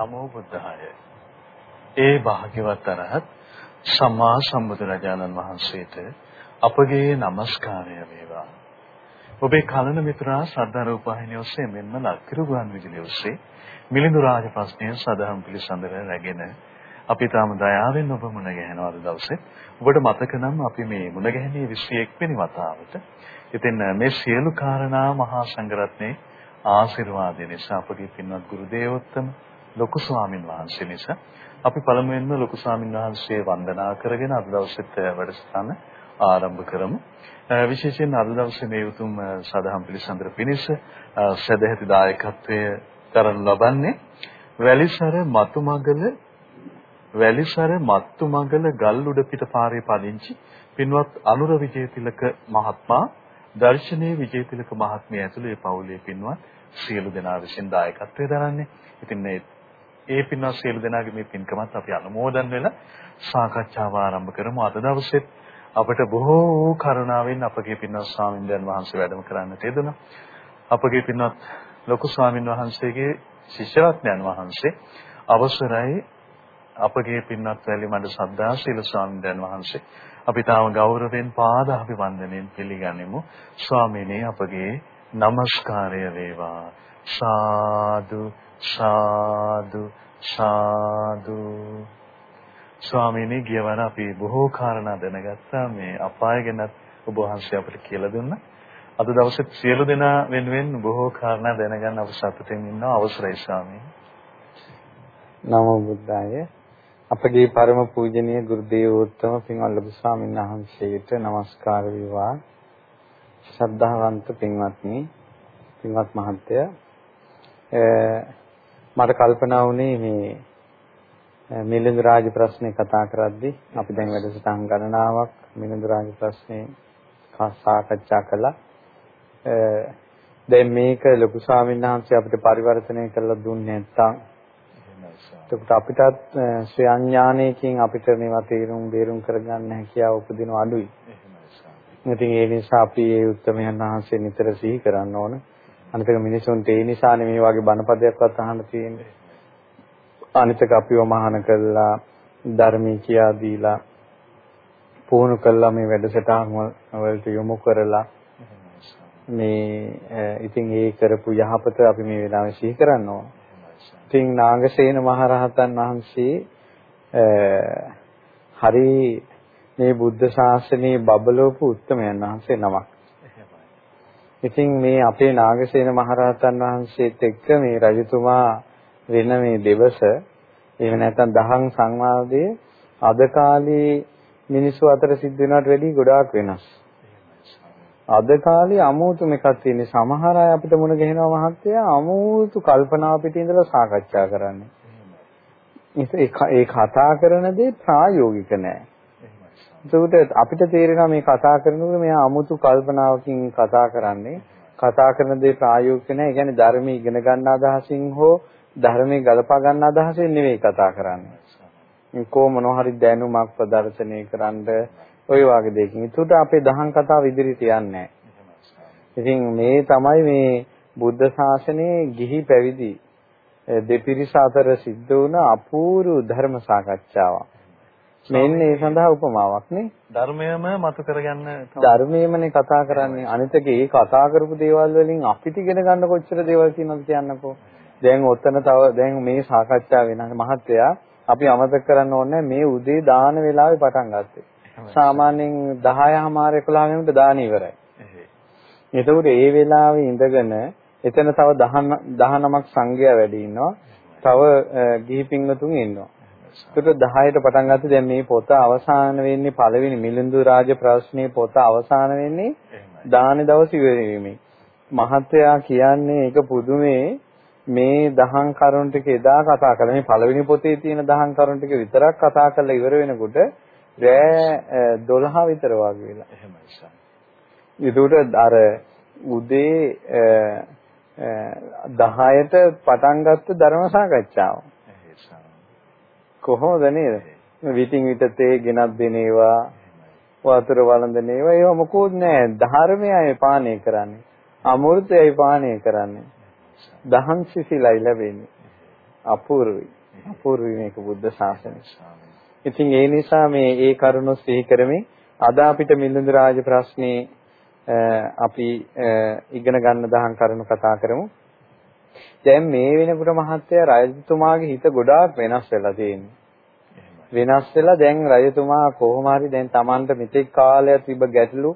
නමෝ බුද්ධාය. ඒ භාග්‍යවත් අරහත් සම්මා සම්බුදුරජාණන් වහන්සේට අපගේ নমස්කාරය වේවා. ඔබේ කලන මිතුරා ශ්‍රද්ධා රූපවාහිනිය ඔස්සේ මෙන්ම ලක්කිරු ගුවන් විදුලිය ඔස්සේ මිලිඳු රාජ ප්‍රශ්නය සදහම් පිළිසඳර රැගෙන අපි තාම දයාවෙන් ඔබ මුණ ගැහෙනවා අද දවසේ. ඔබට මතක නම් අපි මේ මුණ ගැහෙන්නේ 21 වෙනි වතාවට. ඉතින් මේ සියලු කාරණා මහා සංඝරත්නයේ ආශිර්වාදය නිසා අපගේ පින්වත් ගුරු දේවෝත්තම ලොකු ස්වාමින් වහන්සේ නිසා අපි පළමුවෙන්ම ලොකු ස්වාමින් වහන්සේ වන්දනා කරගෙන අද දවසේත් වැඩසටහන ආරම්භ කරමු. විශේෂයෙන් අද දවසේ මේ උතුම් සදහම් පිළිසඳර පිණිස සදැහැති දායකත්වය කරනු ලබන්නේ වැලිසර මතුමගල වැලිසර මත්තුමගල ගල්උඩ පිට පාරේ පදිංචි පින්වත් අනුර විජේතිලක මහත්මයා දර්ශනීය විජේතිලක මහත්මිය ඇතුළු ඒ පවුලේ පින්වත් සියලු දෙනා විසින් දායකත්වය දරන්නේ. ඉතින් මේ ඒ පින්වත් සියලු දෙනාගේ මේ පින්කමත් අපි අනුමෝදන් වෙලා සාකච්ඡාව ආරම්භ කරමු. අද දවසෙත් අපට බොහෝ කරුණාවෙන් අපගේ පින්වත් ස්වාමින්දයන් වහන්සේ වැඩම කරන්නට යෙදුණා. අපගේ පින්වත් ලොකු ස්වාමින් වහන්සේගේ ශිෂ්‍යරත්නයන් වහන්සේ අවසරයි අපගේ පින්වත් වැලිමඩ සද්දා සීල ස්වාමීන් වහන්සේ අපි තාම ගෞරවයෙන් පාද අභිවන්දනයෙන් පිළිගනිමු ස්වාමීනි අපගේ নমස්කාරය වේවා සාදු සාදු සාදු ස්වාමීනි ගියවර අපි බොහෝ කාරණා දැනගත්තා මේ අපාය ගැනත් ඔබ වහන්සේ අපිට කියලා දුන්නා. අද දවසේ සියලු දෙනා වෙනුවෙන් බොහෝ කාරණා දැනගන්න අප සතුටින් ඉන්නවා අවසරයි ස්වාමීනි. නමෝ බුද්දාය. අපගේ ಪರම පූජනීය ගුරු දේවෝත්තම පින්වත් ලොකු ස්වාමීන් වහන්සේට নমස්කාර වේවා. ශ්‍රද්ධාවන්ත පින්වත්නි, පින්වත් මහත්තයා මට කල්පනා වුණේ මේ මිලිඳු රාජ ප්‍රශ්නේ කතා කරද්දී අපි දැන් වැඩසටහන් ගණනාවක් මිලිඳු රාජ ප්‍රශ්නේ සාකච්ඡා කළා. දැන් මේක ලොකු ස්වාමීන් වහන්සේ අපිට පරිවර්තනය කරලා දුන්නේ නැත්නම් එතකොට අපිටත් ශ්‍රී අඥානයකින් අපිට මේවා තේරුම් බේරුම් කරගන්න හැකියාව උපදින අඩුයි. ඉතින් ඒ නිසා අපි මේ උත්තරමයන් වහන්සේ නිතර සිහි කරන්න ඕන. අනිතක මිනිසුන්ට ඒ නිසානේ මේ වගේ බණපදයක්වත් අහන්න තියෙන්නේ. අනිතක අපිව මහාන කළා ධර්මී කියා දීලා පුහුණු කළා මේ වැඩසටහන් වලට යොමු කරලා මේ ඉතින් ඒ කරපු යහපත අපි මේ වෙලාවේ සිහි කරන්න ඕන. ඉතින් නාගසේන මහරහතන් වහන්සේ හරි මේ බුද්ධ ශාසනයේ බබලවපු උත්තමයන් වහන්සේ නමක්. ඉතින් මේ අපේ නාගසේන මහරහතන් වහන්සේත් එක්ක මේ රජතුමා වෙන මේ දෙවස එහෙම නැත්නම් දහම් සංවාදයේ අද කාලේ මිනිස්සු අතර සිද්ධ වෙනවට වැඩිය ගොඩාක් වෙනස්. අද කාලේ අමෝතුම එකක් තියෙන සමහර අය අපිට මුණ ගැහෙනවා මහත්තයා අමෝතු කල්පනා පිටින් ඉඳලා සාකච්ඡා කරන්නේ. ඒ කතා කරන දේ ප්‍රායෝගික නෑ. ඒකට අපිට තේරෙනවා මේ කතා කරනකොට මෙයා අමුතු කල්පනාවකින් කතා කරන්නේ. කතා කරන දේ ප්‍රායෝගික නෑ. ඒ කියන්නේ ධර්මයේ ඉගෙන ගන්න අදහසින් හෝ ධර්මයේ ගලපා ගන්න අදහසින් නෙවෙයි කතා කරන්නේ. කො මොනවා හරි දැනුමක් ප්‍රදර්ශනය කරන්න ওই වගේ දෙයකින්. ඒකට අපේ දහම් කතාව ඉදිරියට යන්නේ ඉතින් මේ තමයි මේ බුද්ධ ශාසනයේ ගිහි පැවිදි දෙපිරිස අතර සිද්ධ වුණ අපූර්ව ධර්ම සාකච්ඡාවක්. මෙන්න ඒ සඳහා උපමාවක් නේ. ධර්මයම මතු කරගන්න ධර්මයමනේ කතා කරන්නේ. අනිතක ඒ කතා කරපු දේවල් වලින් අපිට ඉගෙන ගන්න කොච්චර දේවල් තියෙනවද කියන්නකෝ. දැන් ඔතන තව දැන් මේ සාකච්ඡාව වෙන මහත්තයා අපි අමතක කරන්න ඕනේ මේ උදේ දාන වෙලාවේ පටන් ගත්තේ. සාමාන්‍යයෙන් 10 හමාර 11 වෙනකොට දාන ඉවරයි. එතකොට ඒ වෙලාවේ ඉඳගෙන එතන තව 19ක් සංඝයා වැඩි ඉන්නවා. තව ගිහි පින්වතුන් ඉන්නවා. ඒකට 10ට පටන් ගත්තේ දැන් මේ පොත අවසාන වෙන්නේ පළවෙනි මිලිඳු රාජ ප්‍රශ්නේ පොත අවසාන වෙන්නේ දාන දවස් ඉවරීමේ. මහත්තයා කියන්නේ ඒක පුදුමේ මේ දහම් කරුණ ටික එදා කතා කළා. මේ පළවෙනි පොතේ තියෙන දහම් කරුණ ටික විතරක් කතා කරලා ඉවර වෙනකොට රෑ 12 විතර වගේ වෙලා. එහෙමයි සර්. ඒකට අර උදේ 10ට පටන් ගත්ත ධර්ම සාකච්ඡාව. කොහොමද නේද? විතින් විත තේ ගෙනත් දෙනේවා වතුර වළඳන ඒවා ඒවා මොකුත් නෑ ධර්මයයි පානය කරන්නේ. අමෘතයයි පානය කරන්නේ. දහම් සිසිලයි ලැබෙන්නේ. අපූර්වයි. අපූර්වයි මේක බුද්ධ ශාසනය. ඉතින් ඒ නිසා මේ ඒ කරුණු සිහි කරමින් අද අපිට මිලිඳු රාජ ප්‍රශ්නේ අපි ඉගෙන ගන්න දහම් කරුණු කතා කරමු. දැන් මේ වෙනකොට මහත්තයා රජතුමාගේ හිත ගොඩාක් වෙනස් වෙලා තියෙනවා. වෙනස් වෙලා දැන් රජතුමා කොහොම හරි දැන් Tamanට මෙතෙක් කාලයක් තිබ්බ ගැටලු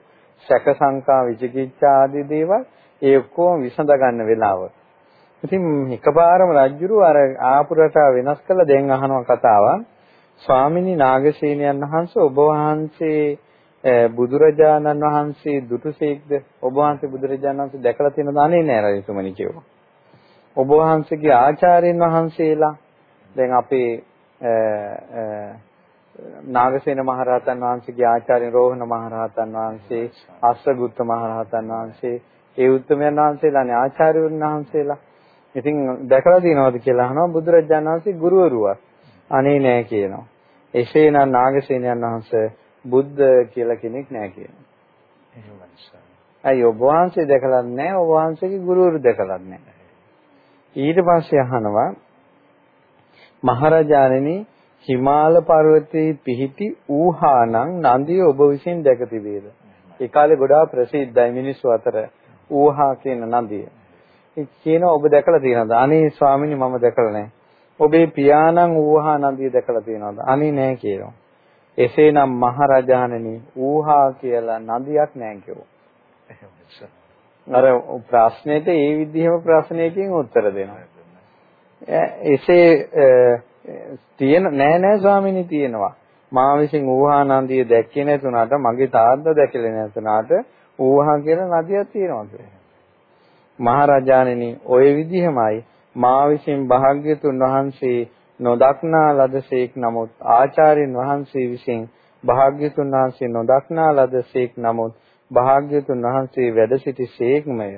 සැක සංකා විචිකිච්ඡා ආදී දේවල් ඒ ඔක්කොම විසඳ ගන්න වෙලාව. ඉතින් එකපාරම රජුරු අර ආපු රටා වෙනස් කළා දැන් අහනවා කතාවක්. ස්වාමිනී නාගසේනයන් වහන්සේ ඔබ වහන්සේ බුදුරජාණන් වහන්සේ දුටුසේක්ද ඔබ වහන්සේ බුදුරජාණන් වහන්සේ දැකලා තියෙනවද අනේ නෑ රජතුමනි කිව්වා. ඔබ වහන්සේගේ ආචාර්යන් වහන්සේලා දැන් අපේ නාගසේන මහරහතන් වහන්සේගේ ආචාර්ය රෝහණ මහරහතන් වහන්සේ අස්සගුත්ත මහරහතන් වහන්සේ ඒ උත්තමයන් වහන්සේලානේ ආචාර්යවරුන් වහන්සේලා. ඉතින් දැකලා තියෙනවද කියලා අහනවා බුදුරජාණන් වහන්සේ ගුරුවරුවක්. අනේ නෑ කියනවා. එසේනම් නාගසේනයන් වහන්සේ බුද්ධ කියලා කෙනෙක් නෑ කියනවා. එහෙමයි. අයි ඔබ වහන්සේ දැකලා නැහැ ඔබ වහන්සේගේ ගුරුවරු දැකලා නැහැ. ඊට පස්සේ අහනවා මහරජාණෙනි හිමාල පර්වතයේ පිහිටි ඌහානං නන්දිය ඔබ විසින් දැක තිබේද? ඒ කාලේ ගොඩාක් ප්‍රසිද්ධයි මිනිස්සු අතර ඌහා කියන නන්දිය. ඒ කියන ඔබ දැකලා තියෙනවද? අනේ ස්වාමීනි මම දැකලා නැහැ. ඔබේ පියාණන් ඌහා නදිය දැකලා තියෙනවද? අනේ නෑ කියනවා. එසේනම් මහරජාණනි ඌහා කියලා නදියක් නෑ කිව්වා. අර ප්‍රශ්නෙට ඒ විදිහම ප්‍රශ්නයකින් උත්තර දෙනවා. එසේ තියෙන නෑ නෑ ස්වාමීනි තියෙනවා. මා විසින් ඌහා නදිය දැක්කේ නැතුණාට මගේ තාත්තා දැකලා නැතුණාට ඌහා කියලා නදියක් තියෙනවා කියලා. මහරජාණනි ওই විදිහමයි මා විසින් භාග්‍යතුන් වහන්සේ නොදක්නා ලදසේක් නමුත් ආචාර්යන් වහන්සේ විසින් භාග්‍යතුන් වහන්සේ නොදක්නා ලදසේක් නමුත් භාග්‍යතුන් වහන්සේ වැඩ සිටි සේක්මය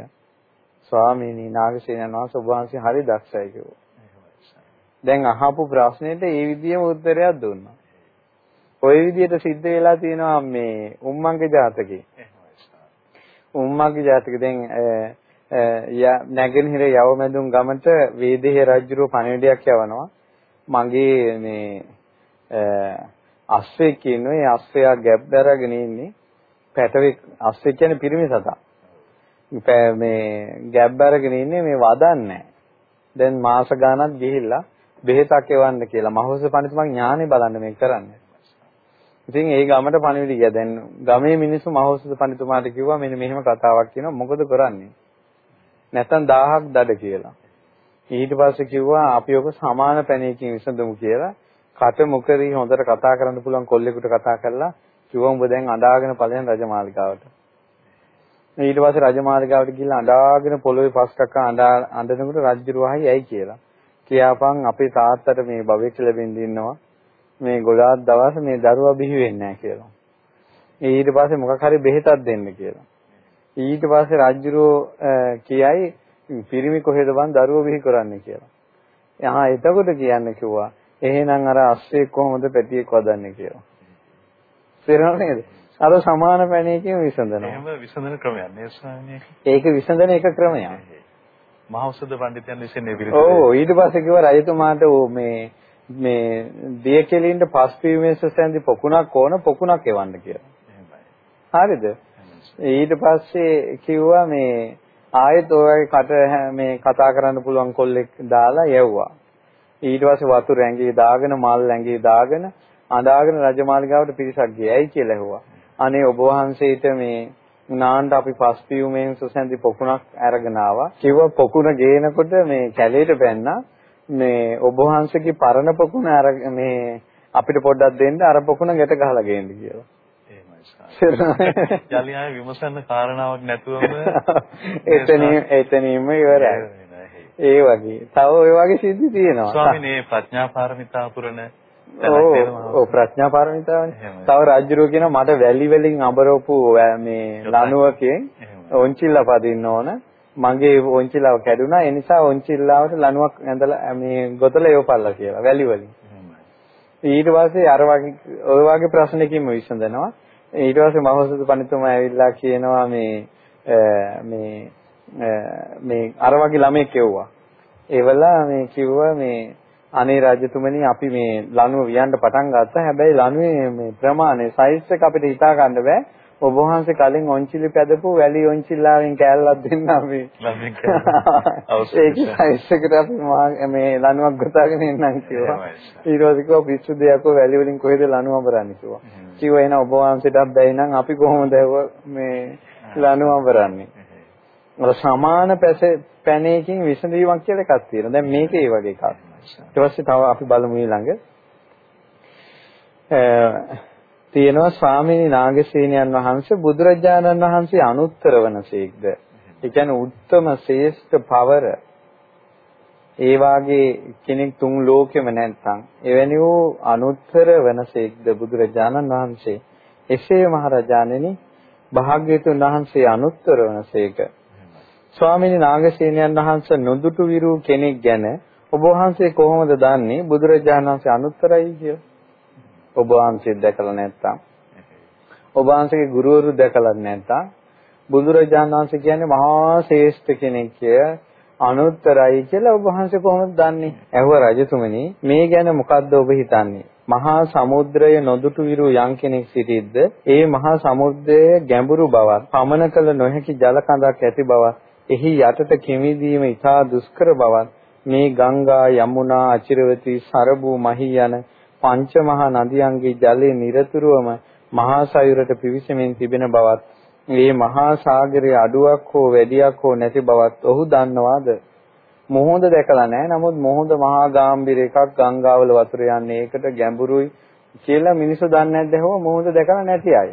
ස්වාමීනි නාගසේනන් වහන්සේ ඔබ වහන්සේ හරි දක්ෂයි කිව්වා. දැන් අහපු ප්‍රශ්නෙට ඒ විදිහම උත්තරයක් දුන්නා. ওই විදිහට සිද්ධ වෙලා තියෙනවා මේ උම්මංගේ ජාතකේ. උම්මංගේ ජාතකේ දැන් නැගෙනහිර යවමැදුම් ගමට වේදේහ රජුගේ පණිවිඩයක් යවනවා. මගේ මේ අස්සේ කියනවා ඒ අස්සයා ගැබ් දරගෙන ඉන්නේ පැටවෙක් අස්සේ කියන්නේ පිරිමි සතා. මේ ගැබ් අරගෙන ඉන්නේ මේ වදන්නේ දැන් මාස ගාණක් ගිහිල්ලා බෙහෙතක් එවන්න කියලා මහෝස පඬිතුමා ඥානෙ බලන්න මේ කරන්නේ. ඉතින් ඒ ගමට පණිවිඩය ගියා. දැන් ගමේ මිනිස්සු මහෝසද පඬිතුමාට කිව්වා මෙන්න මෙහෙම කතාවක් කියනවා මොකද කරන්නේ? නැත්තම් 1000ක් දඩ කියලා. ඊට පස්සේ කිව්වා අපි ඔක සමාන පැණයකින් විසඳමු කියලා. කට මුකරි හොඳට කතා කරන්න පුළුවන් කොල්ලෙකුට කතා කරලා කිව්වා උඹ දැන් අඬාගෙන ඵලයන් රජමාලිකාවට. ඊට පස්සේ රජමාලිකාවට ගිහිල්ලා අඬාගෙන පොළොවේ පස් කක්ක අඬා අඬනකොට රජුරු වහයි ඇයි කියලා. කියාපන් අපේ තාත්තට මේ භවෙක් ලැබෙන්න ඉන්නවා. මේ ගොඩාක් දවස් මේ දරුවා බිහි වෙන්නේ නැහැ කියලා. ඊට පස්සේ මොකක් හරි බෙහෙතක් දෙන්න කියලා. ඊට පස්සේ රජුරෝ කියයි පිරිමි කොහෙද බං දරුවෝ බිහි කරන්නේ කියලා. එහා එතකොට කියන්නේ කිව්වා එහෙනම් අර අස්සේ කොහොමද පැටියෙක් වදන්නේ කියලා. තේරෙනවද නේද? අර සමාන පැණයකින් විසඳනවා. එහෙම විසඳන ක්‍රමයක් නේ ස්වාමීනි. ඒක විසඳන එක ක්‍රමයක්. මහෞෂධ පඬිතුයන් විසින් මේ විරුද්ධ. ඔව් ඊට පස්සේ කිව්වා රජතුමාට මේ මේ දිය කෙලින්ට පස් පීමේ සසැන්දි පොකුණක් ඕන පොකුණක් එවන්න කියලා. හරිද? ඊට පස්සේ කිව්වා මේ ආයෙත් ඔයගේ කට මේ කතා කරන්න පුළුවන් කොල්ලෙක් දාලා යවුවා. ඊට පස්සේ වතුර ඇඟේ දාගෙන මල් ඇඟේ දාගෙන අඳාගෙන රජමාලිගාවට පිරිසක් ගියයි කියලා ඇහුවා. අනේ ඔබ වහන්සේට මේ නාන්න අපි පස් පියුමෙන් සුසැන්දි පොකුණක් අරගෙන ආවා. කිව්වා පොකුණ ගේනකොට මේ කැලේට බැන්නා. මේ ඔබ වහන්සේගේ පරණ පොකුණ අර මේ අපිට පොඩ්ඩක් දෙන්න අර පොකුණ ගැට ගහලා ගේන්න කියලා. යලි ආයේ විමසන්න කාරණාවක් නැතුවම එතනින් එතනින්ම ඉවරයි. ඒ වගේ. තව ඔය වගේ සිද්ධි තියෙනවා. ස්වාමීනි ප්‍රඥා පාරමිතා පුරන ඔව් ප්‍රඥා පාරමිතාවනේ. තව රාජ්‍යරෝ කියන මට වැලි වලින් අඹරපු මේ ලණුවකින් ඔන්චිල්ලා පදින්න ඕන. මගේ ඔන්චිලාව කැඩුනා. ඒ නිසා ඔන්චිල්ලාවට ලණුවක් ඇඳලා මේ ගොතල යොපල්ලා කියලා වැලි වලින්. ඊට පස්සේ අර වගේ ඔය වගේ ප්‍රශ්නකින්ම විසඳනවා. ඊට පස්සේ මහෞෂධ පඬිතුමා ඇවිල්ලා කියනවා මේ මේ මේ අර වගේ ළමෙක් එව්වා. ඒවලා මේ කිව්වා මේ අනේ රජතුමනි අපි මේ ලණුව වියන්න පටන් ගත්තා. හැබැයි ලණුවේ මේ ප්‍රමාණය සයිස් එක අපිට හිතා ගන්න බෑ. ඔබ වහන්සේ කලින් ඔන්චිලි පැදපු වැලි ඔන්චිල්ලාවෙන් කෑල්ලක් දෙන්න අපි. ඒක සයිස් එකට අපි මේ ලණුවක් ගොතාගෙන ඉන්නම් කිව්වා. ඊට පස්සේ කිව්වා පිස්සු දෙයක්ව වැලි වලින් කොහෙද ලණුව අඹරන්නේ කිව්වා. කිව්වා එහෙනම් ඔබ වහන්සේටත් බැයි නම් අපි කොහොමද මේ ලණුව අඹරන්නේ? අර සමාන පැනයකින් විසඳීමක් කියලා එකක් තියෙනවා. දැන් මේක ඒ වගේ එකක්. ඊට පස්සේ තව අපි බලමු ඊළඟ. තියෙනවා ස්වාමීනි නාගසේනයන් වහන්සේ බුදුරජාණන් වහන්සේ අනුත්තර වනසේක්ද. ඒ කියන්නේ උත්තම ශ්‍රේෂ්ඨ පවර ඒ වාගේ කෙනෙක් තුන් ලෝකෙම නැත්නම් එවැනි වූ අනුත්තර වනසේක්ද බුදුරජාණන් වහන්සේ. එසේ මහරජාණෙනි භාග්‍යතුන් වහන්සේ අනුත්තර වනසේක. ස්වාමීනි නාගසේනයන් වහන්සේ නොදුටු විරු කෙනෙක් ගැන ඔබ වහන්සේ කොහොමද දන්නේ බුදුරජාණන් වහන්සේ අනුත්තරයි කියලා? ඔබ වහන්සේ දැකලා නැත්තම් ඔබ වහන්සේගේ ගුරුවරු දැකලා නැත්තම් බුදුරජාණන් වහන්සේ කියන්නේ මහා ශ්‍රේෂ්ඨ කෙනෙක් කිය අනුත්තරයි කියලා ඔබ වහන්සේ කොහොමද දන්නේ? ඇහුව රජතුමනි මේ ගැන මොකද්ද ඔබ හිතන්නේ? මහා සමුද්‍රය නොදුටු විරු යම් කෙනෙක් සිටිද්ද ඒ මහා සමුද්‍රයේ ගැඹුරු බවත් පමන කළ නොහැකි ජල කඳක් ඇති බවත් එහි යටට කිමිදීම ඉතා දුෂ්කර බවත් මේ ගංගා යමුනා අචිරවතී සරබු මහී යන පංච මහා නදියන්ගේ ජලය නිරතුරුවම මහා සයුරට පිවිසෙමින් තිබෙන බවත් මේ මහා සාගරයේ අඩුවක් හෝ වැඩියක් හෝ නැති බවත් ඔහු දන්නවාද? මොහොඳ දැකලා නැහැ. නමුත් මොහොඳ මහා ගාම්භීර එකක් ගංගාවල වතුර යන්නේ. ඒකට ගැඹුරුයි කියලා මිනිස්සු දන්නේ නැද්ද? හෝ මොහොඳ දැකලා නැති අය?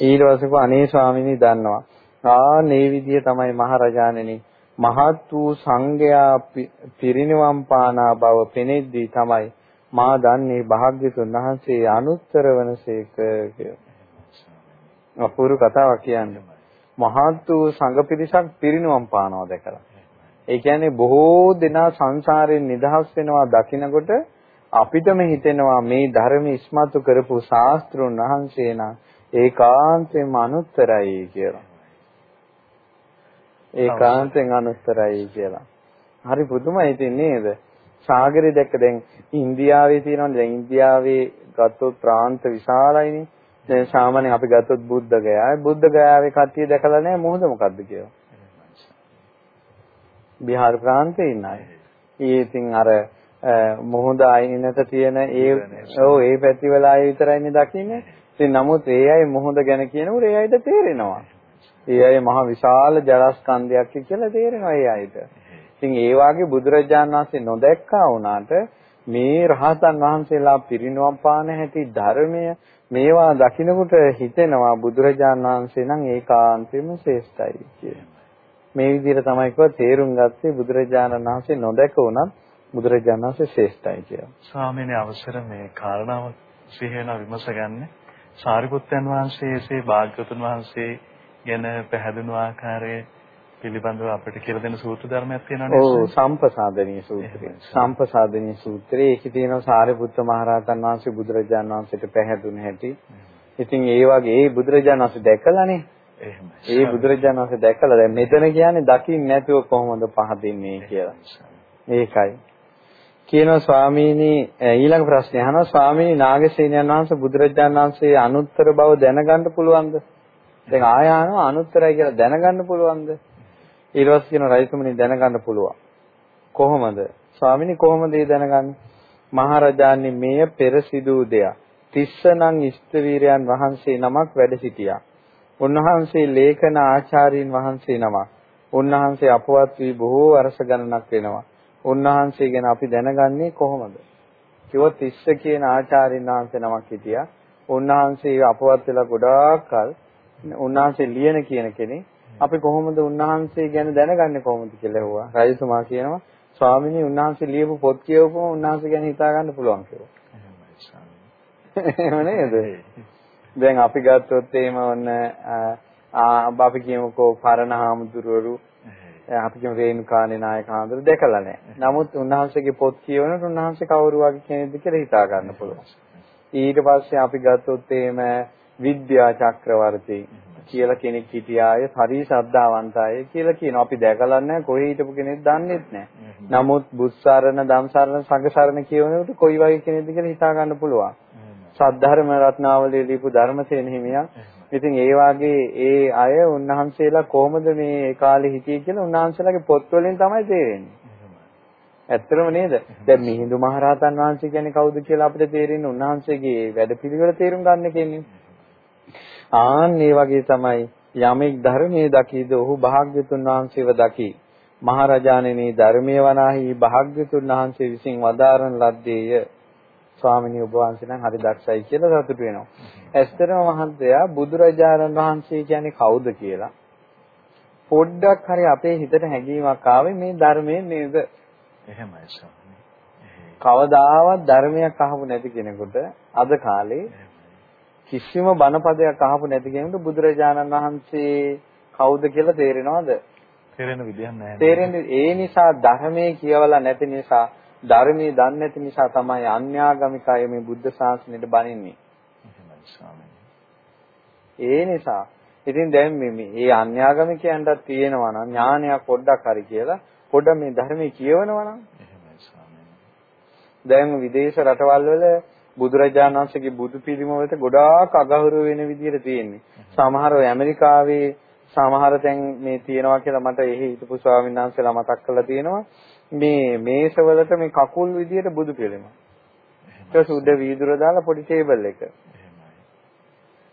ඊට පස්සේ අනේ ස්වාමිනී දන්නවා. ආ මේ විදිය තමයි මහරජාණෙනි. මහත් වූ සංඝයා පිරිනිවන් පානා බව පෙනෙද්දී තමයි මා දන්නේ භාග්‍යතුන් වහන්සේ අනුත්තර වනසේක කියලා. අපූර්ව කතාවක් කියන්නේ. මහත් වූ සංඝ පිරිසක් පිරිනිවන් පානවා දැකලා. ඒ කියන්නේ බොහෝ දෙනා සංසාරයෙන් නිදහස් වෙනවා දකිනකොට අපිටම හිතෙනවා මේ ධර්ම ඉස්මතු කරපු ශාස්ත්‍රුන් වහන්සේ නම් ඒකාන්තයෙන්ම අනුත්තරයි කියලා. ඒකාන්තයෙන් අනුස්තරයි කියලා. හරි පුදුමයි ඉතින් නේද? සාගරය දැක්ක දැන් ඉන්දියාවේ තියෙනවනේ දැන් ඉන්දියාවේ ගත්තොත් ප්‍රාන්ත විශාලයිනේ. දැන් සාමාන්‍යයෙන් අපි ගත්තොත් බුද්ධ ගයාවේ බුද්ධ ගයාවේ කට්ටිය දැකලා නැහැ මොහොත මොකද්ද කියලා. බිහාර ප්‍රාන්තේ ඉන්න අය. ඉතින් අර මොහොත අයිනට තියෙන ඒ ඔව් ඒ පැතිවල අය විතරයිනේ දකින්නේ. ඉතින් නමුත් ඒ අය මොහොත ගැන කියනකොට ඒ අයට තේරෙනවා. ඒ අය මහ විශාල ජලස්කන්ධයක් කියලා තේරෙනවා ඒ අයට. ඉතින් ඒ වාගේ බුදුරජාණන් වහන්සේ නොදැක්කා වුණාට මේ රහතන් වහන්සේලා පිරිනුවම් පාන හැටි ධර්මය මේවා දකිනකොට හිතෙනවා බුදුරජාණන් වහන්සේ නම් ඒකාන්තයෙන්ම ශ්‍රේෂ්ඨයි කියලා. මේ විදිහට තමයි කිව්ව තේරුම් ගත්තේ බුදුරජාණන් වහන්සේ නොදැක උනත් බුදුරජාණන් වහන්සේ ශ්‍රේෂ්ඨයි කියලා. ස්වාමීනි අවසර මේ කාරණාව සිහින විමස ගන්න. සාරිපුත්තයන් වහන්සේ එසේ භාග්‍යවතුන් වහන්සේ ගැන පැහැදුණු ආකාරය පිළිබඳව අපිට කියලා දෙන සූත්‍ර ධර්මයක් තියෙනවා නේද? ඔව් සම්පසාදනීය සූත්‍රය. සම්පසාදනීය සූත්‍රයේ ඒකේ තියෙනවා සාරිපුත්ත මහරහතන් වහන්සේ බුදුරජාණන් වහන්සේට පැහැදුන හැටි. ඉතින් ඒ වගේ බුදුරජාණන් වහන්සේ දැකලානේ. එහෙමයි. ඒ බුදුරජාණන් වහන්සේ දැකලා දැන් මෙතන කියන්නේ දකින්න නැතුව කොහොමද පහදින්නේ කියලා. ඒකයි. කියනවා ස්වාමීනි ඊළඟ ප්‍රශ්නේ අහනවා ස්වාමීනි නාගසේනයන් වහන්සේ බුදුරජාණන් වහන්සේ අනුත්තර බව දැනගන්න පුළුවන්ද? දැන් ආය ආනවා අනුත්තරයි කියලා දැනගන්න පුළුවන්ද? ඊට පස්සේ කියන රජතුමනි දැනගන්න පුළුවන්. කොහොමද? ස්වාමිනී කොහොමද ඒ දැනගන්නේ? මහරජාණන් මෙය පෙර සිදු දෙයක්. තිස්සනං ඉෂ්ඨවීරයන් වහන්සේ නමක් වැඩ සිටියා. උන්වහන්සේ ලේඛන ආචාර්යින් වහන්සේ නමක්. උන්වහන්සේ අපවත් වී බොහෝ වර්ෂ ගණනක් වෙනවා. උන්වහන්සේ ගැන අපි දැනගන්නේ කොහොමද? කිව්වොත් තිස්ස කියන ආචාර්යින් වහන්සේ නමක් හිටියා. උන්වහන්සේ අපවත් වෙලා ගොඩාක් කල උන්වහන්සේ ලියන කියන කෙනෙක් අපි කොහොමද උන්වහන්සේ ගැන දැනගන්නේ කොහොමද කියලා ඇහුවා. රජතුමා කියනවා ස්වාමිනී උන්වහන්සේ ලියපු පොත් කියවපුවම උන්වහන්සේ ගැන හිතා ගන්න පුළුවන් කියලා. එහෙම නේද? දැන් අපි ගත්තොත් එහෙම ඔන්න අපි කියමුකෝ පරණ හාමුදුරුවරු අපි කියමු රේණුකානේ නායක හාමුදුරුවෝ දැකලා නැහැ. නමුත් උන්වහන්සේගේ පොත් කියවනකොට උන්වහන්සේ කවුරු වගේ කෙනෙක්ද කියලා හිතා ගන්න පුළුවන්. ඊට පස්සේ අපි ගත්තොත් එහෙම විද්‍යා චක්‍රවර්ති කියලා කෙනෙක් හිටියාය හරි ශ්‍රද්ධාවන්තය කියලා කියනවා. අපි දැකලා නැහැ කොහේ හිටපු කෙනෙක් දන්නේත් නැහැ. නමුත් බුස්සාරණ, ධම්සාරණ, සංඝසාරණ කියනකොට කොයි වගේ කෙනෙක්ද කියලා හිතා ගන්න පුළුවන්. සද්ධර්ම රත්නාවලියේ ලියපු ධර්මසේන හිමියා. ඉතින් ඒ වාගේ ඒ අය උන්වහන්සේලා කොහොමද මේ කාලේ හිටියේ කියලා උන්වහන්සේලාගේ පොත්වලින් තමයි තේරෙන්නේ. ඇත්තම නේද? දැන් මිහිඳු මහරහතන් වහන්සේ කියන්නේ කවුද කියලා අපිට තේරෙන්නේ උන්වහන්සේගේ වැඩපිළිවෙල තේරුම් ගන්න කියන්නේ. ආන් මේ වගේ තමයි යමෙක් ධර්මයේ දකීද ඔහු භාග්‍යතුන් වහන්සේව දකි. මහරජාණෙනි ධර්මයේ වනාහි භාග්‍යතුන් වහන්සේ විසින් වදාරන ලද්දේය. ස්වාමිනී ඔබ වහන්සේ නම් හරි දක්ෂයි කියලා සතුටු වෙනවා. ඇස්තරම මහත්තයා බුදුරජාණන් වහන්සේ කියන්නේ කවුද කියලා පොඩ්ඩක් හරි අපේ හිතට හැඟීමක් ආවේ මේ ධර්මයෙන් නේද? එහෙමයි ස්වාමී. කවදාවත් ධර්මයක් අහපු නැති කෙනෙකුට අද කාලේ කිසිම බණපදයක් අහපු නැති කෙනෙකුට බුදුරජාණන් වහන්සේ කවුද කියලා තේරෙනවද? තේරෙන විදියක් නැහැ. තේරෙන්නේ ඒ නිසා ධර්මයේ කියවලා නැති නිසා ධර්මයේ දන්නේ නැති නිසා තමයි අන්‍යාගමිකය මේ බුද්ධ ශාසනයට බනින්නේ. ඒ නිසා ඉතින් දැන් මේ මේ අන්‍යාගමිකයන්ට තියෙනවා නම් ඥානයක් පොඩ්ඩක් හරි කියලා පොඩ්ඩක් මේ ධර්මයේ කියවනවා නම්. දැන් විදේශ රටවල් වල බුදුරජාණන් වහන්සේගේ බුදු පිළිම වලට ගොඩාක් අගෞරව වෙන විදිහට තියෙන්නේ. සමහර ඇමරිකාවේ සමහර තැන් මේ තියෙනවා කියලා මට එහි හිටපු ස්වාමීන් වහන්සේලා මතක් කරලා තියෙනවා. මේ මේසවලට මේ කකුල් විදියට බුදු පිළිම. ඒක සුද්ධ වීදුර දාලා පොඩි ටේබල් එක.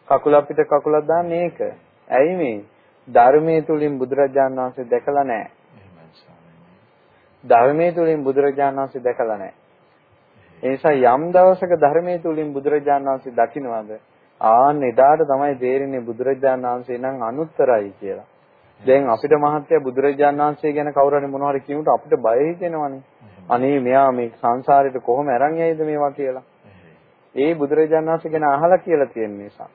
කකුල අපිට කකුලක් දාන්නේ ඒක. ඇයි මේ? ධර්මයේ තුලින් බුදුරජාණන් වහන්සේ දැකලා නැහැ. ධර්මයේ තුලින් බුදුරජාණන් වහන්සේ දැකලා නැහැ. ඒ නිසා යම් දවසක ධර්මයේ තුලින් බුදුරජාණන් වහන්සේ දකින්නවද ආන්න එදාට තමයි තේරෙන්නේ බුදුරජාණන් වහන්සේ නම් අනුත්තරයි කියලා. දැන් අපිට මහත්ය බුදුරජාණන් වහන්සේ ගැන කවුරු හරි මොනවා හරි කියනකොට අපිට බය හිතෙනවනේ. අනේ මෙයා මේ සංසාරෙට කොහොම අරන් යයිද මේවා කියලා. ඒ බුදුරජාණන් වහන්සේ ගැන අහලා කියලා තියෙන නිසා.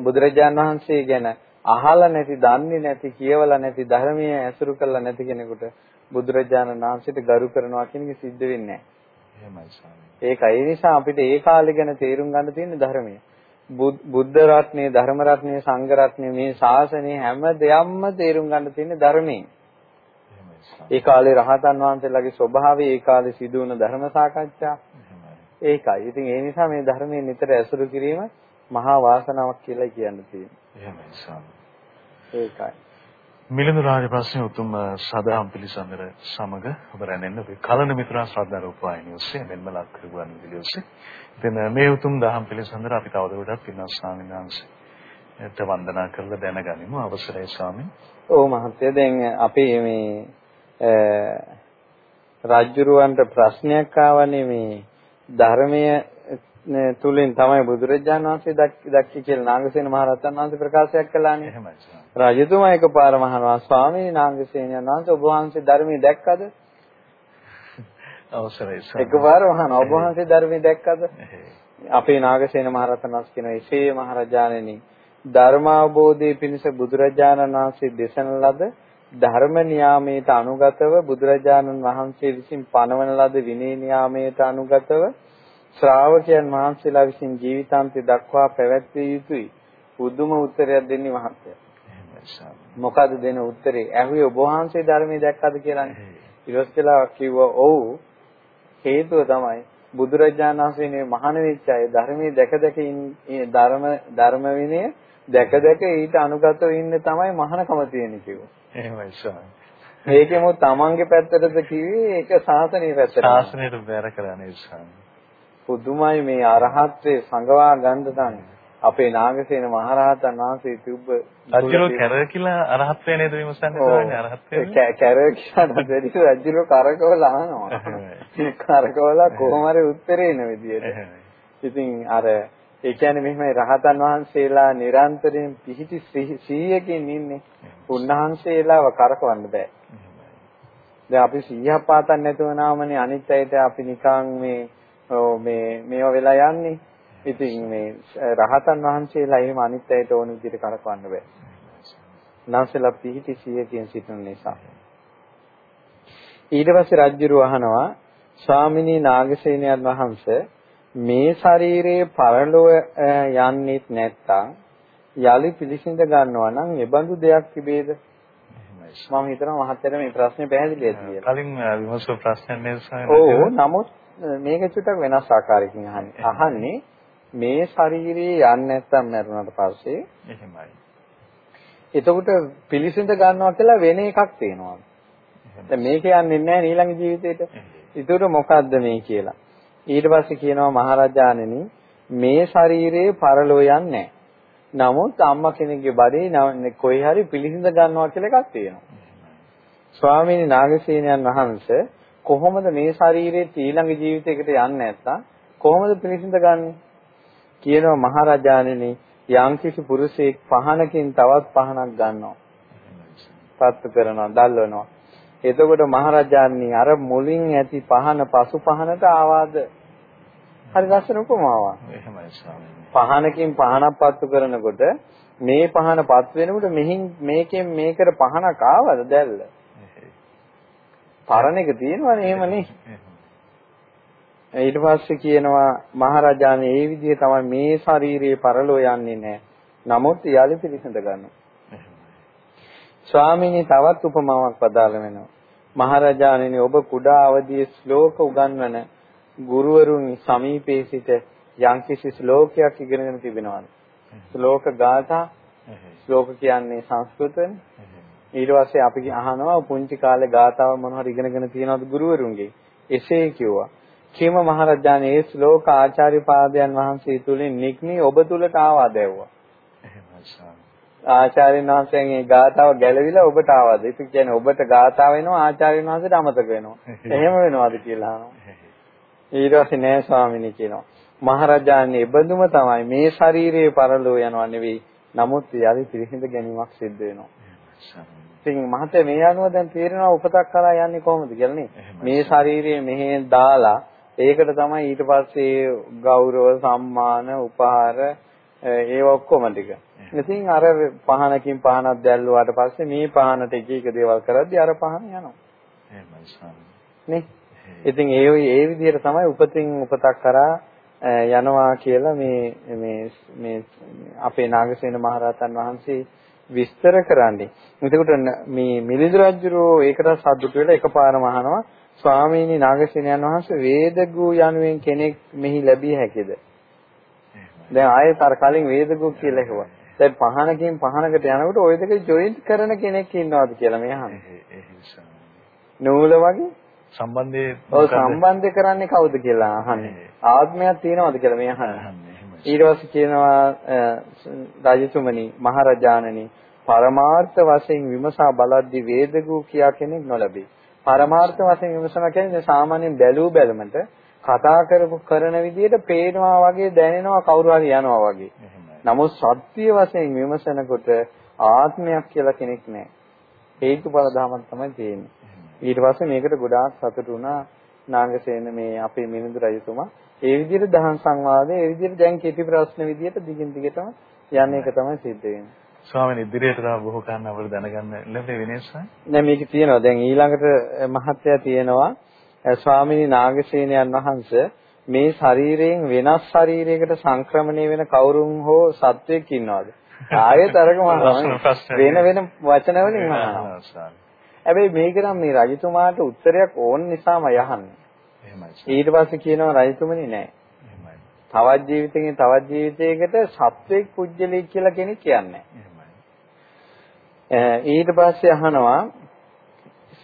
බුදුරජාණන් වහන්සේ ගැන අහලා නැති, දන්නේ නැති, කියවලා නැති, ධර්මයේ ඇසුරු කරලා නැති කෙනෙකුට බුදුරජාණන් වහන්සේට ගරු කරනවා කියන එක සිද්ධ වෙන්නේ නැහැ. එහෙමයි ස්වාමී. ඒකයි. ඒ නිසා අපිට ඒ කාලේ ගැන තේරුම් ගන්න තියෙන ධර්මය. බුද්ධ රත්නේ, ධර්ම රත්නේ, සංඝ රත්නේ මේ ශාසනය හැම දෙයක්ම තේරුම් ගන්න තියෙන ධර්මයෙන්. ඒ කාලේ රහතන් වහන්සේලාගේ ස්වභාවය, ඒ කාලේ සිදු වුණ ධර්ම සාකච්ඡා. ඒකයි. ඉතින් ඒ නිසා මේ ධර්මයේ නිතර ඇසුරු කිරීම මහා වාසනාවක් කියලා කියන්න තියෙනවා. එහෙමයි ස්වාමී. ඒකයි. මිලිඳු රාජ ප්‍රශ්නේ උතුම් සදාම් පිළිසඳර සමග ඔබ රැඳෙන්න ඔබේ කලන මිත්‍රා ශ්‍රද්ධා රූපවාහිනිය ඔස්සේ මෙන්ම ලක් කරුවන් විදිය ඔස්සේ ඉතින් මේ උතුම් දහම් පිළිසඳර අපි තවදුරටත් පින්වත් ස්වාමීන් වහන්සේට වන්දනා කරලා දැනගනිමු අවසරයි ස්වාමීන්. ඔව් මහත්තයා දැන් අපේ මේ රාජ්‍යරුවන්ට ප්‍රශ්නයක් ආවනේ මේ ධර්මයේ තුලින් තමයි බුදුරජාණන් වහන්සේ දැක්කේ කියලා නාගසේන මහරහතන් වහන්සේ ප්‍රකාශයක් කළානේ. එහෙමයි. රජතුමා එකපාර මහනවා ස්වාමීන් නාගසේනයන් වහන්සේ ඔබ වහන්සේ ධර්මයේ දැක්කද? අවසරයි ස්වාමී. එකපාර මහනවා ඔබ වහන්සේ ධර්මයේ දැක්කද? අපේ නාගසේන මහරහතන් වහන්සේ කියන එසේ මහරජාණෙනි ධර්ම අවබෝධයේ පිණිස බුදුරජාණන් වහන්සේ දේශන ලද ධර්ම නියාමයට අනුගතව බුදුරජාණන් වහන්සේ විසින් පනවන ලද විනය නියාමයට අනුගතව ශ්‍රාවකයන් වහන්සේලා විසින් ජීවිතාන්තය දක්වා පැවැත්විය යුතුයි. පුදුම උත්තරයක් දෙන්නේ මහත්තයා. මොකද දෙන උත්තරේ? ඇහුවේ ඔබ වහන්සේ ධර්මයේ දැක්කද කියලානේ. පස්සේ කිව්වා ඔව්. හේතුව තමයි බුදුරජාණන් වහන්සේ මේ මහාන වෙච්ච අය ධර්මයේ දැක දැක ධර්ම ධර්ම විනය දැක දැක ඊට අනුගතව ඉන්න තමයි මහානකම තියෙන්නේ කිව්වා. එහෙමයි ස්වාමී. මේකෙමු තමන්ගේ පැත්තටද කිව්වේ ඒක සාසනීය පැත්තට. සාසනයට බැර කරන්නේ ස්වාමී. පුදුමයි මේ අරහත්ත්වේ සංගවා ගන්න තන. අපේ නාගසේන මහරහතන් වහන්සේ තිබ්බ රජුල කැරකිලා අරහත්ත්වේ නේද විමසන්නේ තමයි අරහත්ත්වේ කැරකිලාට දෙවි රජුල කරකවල අහනවා. කරකවල කොහොම හරි උත්තරේ එන විදියට ඉතින් අර ඒ කියන්නේ මෙහෙමයි රහතන් වහන්සේලා නිරන්තරයෙන් පිහිටි සීයකින් ඉන්නේ. උන්වහන්සේලාව කරකවන්න බෑ. දැන් අපි සීයක් පාතක් නැතුව නාමනේ අනිත් අයට අපි නිකන් මේ ඔව් මේ මේවා වෙලා යන්නේ. ඉතින් මේ රහතන් වහන්සේලා එහෙම අනිත් අයට ඕන විදිහට කරකවන්න බෑ. නාසලා පිහිටි සියකින් සිටින නිසා. ඊට පස්සේ රජුරු අහනවා ස්වාමිනී නාගසේනයන් වහන්සේ මේ ශරීරයේ පරලොව යන්නේත් නැත්තම් යලි පිළිසිඳ ගන්නවා නම් එබඳු දෙයක් තිබේද? මම හිතනවා මහත්තයාට මේ ප්‍රශ්නේ පැහැදිලි ඇති කියලා. කලින් විමසු ප්‍රශ්නයක් නේද ඔව් නමුත් මේක චුට්ටක් වෙනස් ආකාරයකින් අහන්නේ. අහන්නේ මේ ශරීරයේ යන්නේ නැත්තම් මරුණාට පස්සේ එහෙමයි. එතකොට පිළිසිඳ ගන්නවා කියලා වෙන එකක් තියෙනවා. දැන් මේක යන්නේ නැහැ ඊළඟ ජීවිතේට. ඒතර මොකද්ද මේ කියලා. ඊට පස්සේ කියනවා මහරජාණෙනි මේ ශරීරයේ පරලෝ යන්නේ නමුත් අම්මා කෙනෙක්ගේ බඩේ කොයි හරි පිළිසිඳ ගන්නවා කියලා එකක් තියෙනවා. ස්වාමීනි නාගසේනයන් වහන්සේ කොහොමද මේ ශරීරයේ ඊළඟ ජීවිතයකට යන්නේ නැත්තම් කොහොමද පිළිසිඳ ගන්නෙ? කියනවා මහරජාණෙනි යම්කිසි පුරුෂයෙක් පහනකින් තවත් පහනක් ගන්නවා. පත්තු කරනවා, දල්වනවා. එතකොට මහරජාණනි අර මුලින් ඇති පහන පසු පහනට ආවාද? හරි ලස්සන උපමාවක්. එහෙමයි ස්වාමීනි. පහනකින් පහනක් පත්තු කරනකොට මේ පහන පත් වෙනකොට මෙහින් මේකෙන් මේකට පහනක් ආවද දැල්ල? පරණ එක තියෙනවනේ එහෙමනේ. ඊට පස්සේ කියනවා මහරජාණන් ඒ විදිහ තමයි මේ ශාරීරියේ පරලෝ යන්නේ නැහැ. නමුත් යාලි පිළිසඳ ගන්නවා. ස්වාමීනි තවත් උපමාවක් පදාළ වෙනවා. මහරජාණෙනි ඔබ කුඩා අවදියේ ශ්ලෝක උගන්වන ගුරුවරුන් සමීපයේ සිට යම්කිසි ශ්ලෝකයක් ඉගෙනගෙන තිබෙනවාද? ශ්ලෝක ගාථා ශ්ලෝක කියන්නේ සංස්කෘතනේ. ඊට පස්සේ අපි අහනවා පුංචි කාලේ ගාථාව මොන හරි ඉගෙනගෙන තියනවද ගුරුවරුන්ගේ? එසේ කිව්වා. කිම මහරජාණන් ඒ ශ්ලෝක ආචාර්ය පාදයන් වහන්සේ තුලින් නික්මී ඔබ තුලට ආවා දැව්වා. ආචාර්යන් වහන්සේගේ ගාථාව ගැලවිලා ඔබට ආවද? ඒක කියන්නේ ඔබට ගාථාව වෙනවා ආචාර්යන් වහන්සේට අමතක වෙනවා. එහෙම වෙනවද කියලා අහනවා. ඊට පස්සේ නෑ ස්වාමිනී කියනවා. මහරජාණන් ඉබඳුම තමයි මේ ශරීරයේ පරලෝ යනවා නෙවෙයි. නමුත් යලි පිරිසිඳ ගැනීමක් සිද්ධ වෙනවා. ඉතින් මහතේ මේ අනුව දැන් තේරෙනවා උපතක් කරා යන්නේ කොහොමද කියලා. මේ ශරීරයේ මෙහෙන් දාලා ඒකට තමයි ඊට පස්සේ ගෞරව සම්මාන උපහාර ඒ ඔක්කොම ටික. ඉතින් අර පහනකින් පහනක් දැල්ලුවාට පස්සේ මේ පහනට එක එක දේවල් කරද්දී අර පහන යනවා. නේ? ඉතින් ඒ ඒ විදිහට තමයි උපතින් උපතක් කරා යනවා කියලා මේ මේ මේ අපේ නාගසේන මහරහතන් වහන්සේ විස්තර කරන්නේ. එතකොට මේ මිලිඳු රජුරෝ ඒකට සතුටු වෙලා එකපාරම අහනවා ස්වාමීනි නාගසේනයන් වහන්සේ වේදගු යනුවෙන් කෙනෙක් මෙහි ලැබිය හැකිද? දැන් ආයෙත් අර කලින් වේදගු කියලා ඇහුවා. දැන් පහනකින් පහනකට යනකොට ওই දෙක ජොයින්ට් කරන කෙනෙක් ඉන්නවද කියලා මේ අහන්නේ. නූල වගේ සම්බන්ධයේ ඔව් සම්බන්ධ කරන්නේ කවුද කියලා අහන්නේ. ආත්මයක් තියෙනවද කියලා මේ අහන්නේ. ඊට පස්සේ කියනවා රාජතුමනි මහරජාණනි පරමාර්ථ වශයෙන් විමසා බලද්දී වේදගු කියා කෙනෙක් නොලැබේ. පරමාර්ථ වශයෙන් විමසනවා කියන්නේ සාමාන්‍යයෙන් බැලූ බැලමට කතා කරපු කරන විදිහට පේනවා වගේ දැනෙනවා කවුරු හරි යනවා වගේ. නමුත් සත්‍ය වශයෙන් විමසනකොට ආත්මයක් කියලා කෙනෙක් නැහැ. හේතුඵල ධමයක් තමයි තියෙන්නේ. ඊට පස්සේ මේකට ගොඩාක් සතුටු වුණා නාගසේන මේ අපේ මිනිඳු රජතුමා. ඒ විදිහට දහම් සංවාදයේ ඒ විදිහට දැන් කෙටි ප්‍රශ්න විදිහට දිගින් දිගටම යන්නේ එක තමයි සිද්ධ වෙන්නේ. ස්වාමීන් ඉදිරියට තව බොහෝ කාරණා අපිට දැනගන්න ලැබෙන්නේ වෙනසයි. නෑ මේක තියෙනවා. දැන් ඊළඟට මහත්ය තියෙනවා ස්වාමීනි නාගසේනයන් වහන්සේ මේ ශරීරයෙන් වෙනස් ශරීරයකට සංක්‍රමණය වෙන කවුරුන් හෝ සත්වෙක් ඉන්නවද? ආයෙත් අරගම වෙන වෙන වචන වලින්. හැබැයි මේක නම් මේ රජතුමාට උත්තරයක් ඕන නිසාම යහන්නේ. ඊට පස්සේ කියනවා රජතුමනි නෑ. තවත් ජීවිතකින් තවත් ජීවිතයකට සත්වෙක් පුජ්‍යලෙක් කියලා කෙනෙක් කියන්නේ ඊට පස්සේ අහනවා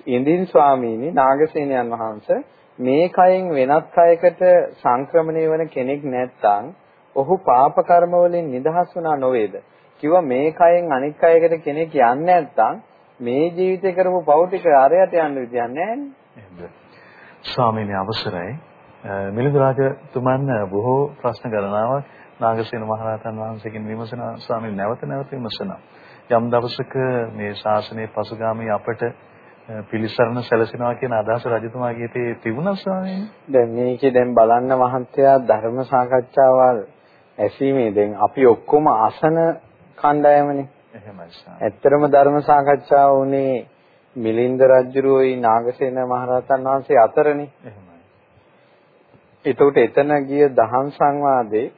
ඉන්දින් ස්වාමීනි නාගසේනයන් වහන්සේ මේ කයෙන් වෙනත් කයකට සංක්‍රමණය වෙන කෙනෙක් නැත්නම් ඔහු පාප කර්ම වලින් නිදහස් වුණා නොවේද? කිව්වා මේ කයෙන් අනික් කයකට කෙනෙක් යන්නේ නැත්නම් මේ ජීවිතේ කරපු පව් ටික අරයට යන්න විදියක් නැහැ ස්වාමීනි අවසරයි. මිලිඳු රාජතුමන් බොහෝ ප්‍රශ්න ගණනාවක් නාගසේන මහරහතන් වහන්සේගෙන් විමසන ස්වාමීන් නැවත නැවත විමසනවා. යම් දවසක මේ ශාසනයේ පසුගාමී අපට පිළිසරණ සැලසෙනවා කියන අදහස රජතුමාගේ තේ තිබුණා ස්වාමීනි දැන් මේකේ දැන් බලන්න මහන්තයා ධර්ම සාකච්ඡාවල් ඇසීමේ දැන් අපි ඔක්කොම අසන කණ්ඩායමනේ. එහෙමයි ඇත්තරම ධර්ම සාකච්ඡාව උනේ මිලින්ද රජුරුවෝයි නාගසේන මහරහතන් වහන්සේ අතරනේ. එහෙමයි. එතකොට එතන ගිය දහම් සංවාදේ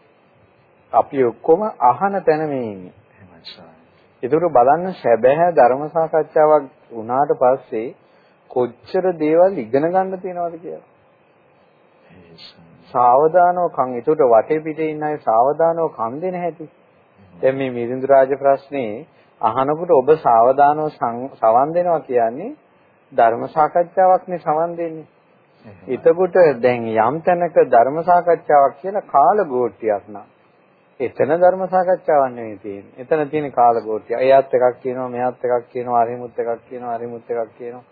අපි ඔක්කොම අහන තැන මේ ඉන්නේ. ඒකට බලන්න සැබෑ ධර්ම සාකච්ඡාවක් වුණාට පස්සේ කොච්චර දේවල් ඉගෙන ගන්න තියෙනවද කියලා. සාවධානව කන් ඒකට වටේ පිටේ ඉන්න අය සාවධානව කන් දෙන හැටි. දැන් මේ මිරිඳු රාජ ප්‍රශ්නේ අහනකොට ඔබ සාවධානව සවන් දෙනවා කියන්නේ ධර්ම සාකච්ඡාවක්නේ සවන් දෙන්නේ. එතකොට දැන් යම් තැනක ධර්ම සාකච්ඡාවක් කියලා කාලගෝට්ටියක් නා. එතන ධර්ම සාකච්ඡාවක් නෙවෙයි තියෙන්නේ. එතන තියෙන කාලගෝට්ටිය. එයාත් එකක් කියනවා, මෙයාත් එකක් කියනවා, අරිමුත් එකක් කියනවා, අරිමුත් එකක් කියනවා.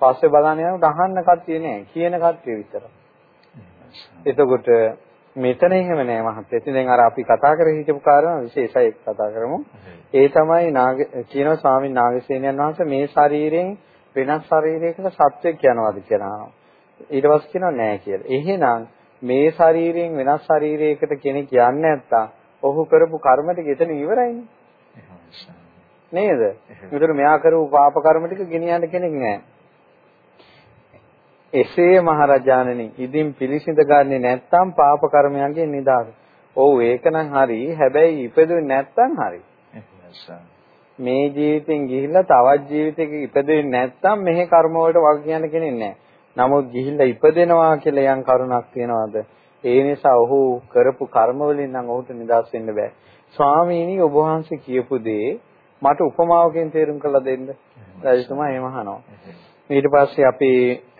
පස්සේ බලන්න යනකොට අහන්න කට්ටිය නෑ. කියන කට්ටිය විතරයි. එතකොට මෙතන එහෙම නෑ මහත්තයා. ඉතින් දැන් අර අපි කතා කර හිටපු කාරණා විශේෂයි කතා කරමු. ඒ තමයි නාග කියනවා ස්වාමීන් නාගසේනයන් වහන්සේ මේ ශරීරයෙන් වෙනස් ශරීරයකට සත්‍යයක් යනවාද කියලා. ඊට පස්සේ කියනවා නෑ කියලා. එහෙනම් මේ ශරීරයෙන් වෙනස් ශරීරයකට කෙනෙක් යන්නේ නැත්තම් ඔහු කරපු කර්ම ටික එතන ඉවරයිනේ. නේද? ඒතර මෙයා කරපු පාප කර්ම ටික ගෙනියන්න කෙනෙක් නෑ. එසේ මහරජාණනි ඉදින් පිළිසිඳ ගන්නේ නැත්තම් පාප කර්මයන්ගෙන් නිදාග. ඔව් ඒකනම් හරි. හැබැයි ඉපදුනේ නැත්තම් හරි. මේ ජීවිතෙන් ගිහිල්ලා තවත් ජීවිතයක ඉපදෙන්නේ නැත්තම් මෙහි කර්ම වලට වග කියන්න කෙනෙක් නැහැ. නමුත් ගිහිල්ලා ඉපදෙනවා කියලා යම් කරුණක් තියනවාද? ඒ නිසා ඔහු කරපු කර්ම වලින් නම් ඔහුට නිදහස් වෙන්න බෑ. ස්වාමීනි ඔබ වහන්සේ කියපු දේ මට උපමාවකින් තේරුම් කරලා දෙන්න. රජතුමා එහෙම අහනවා. ඊට පස්සේ අපි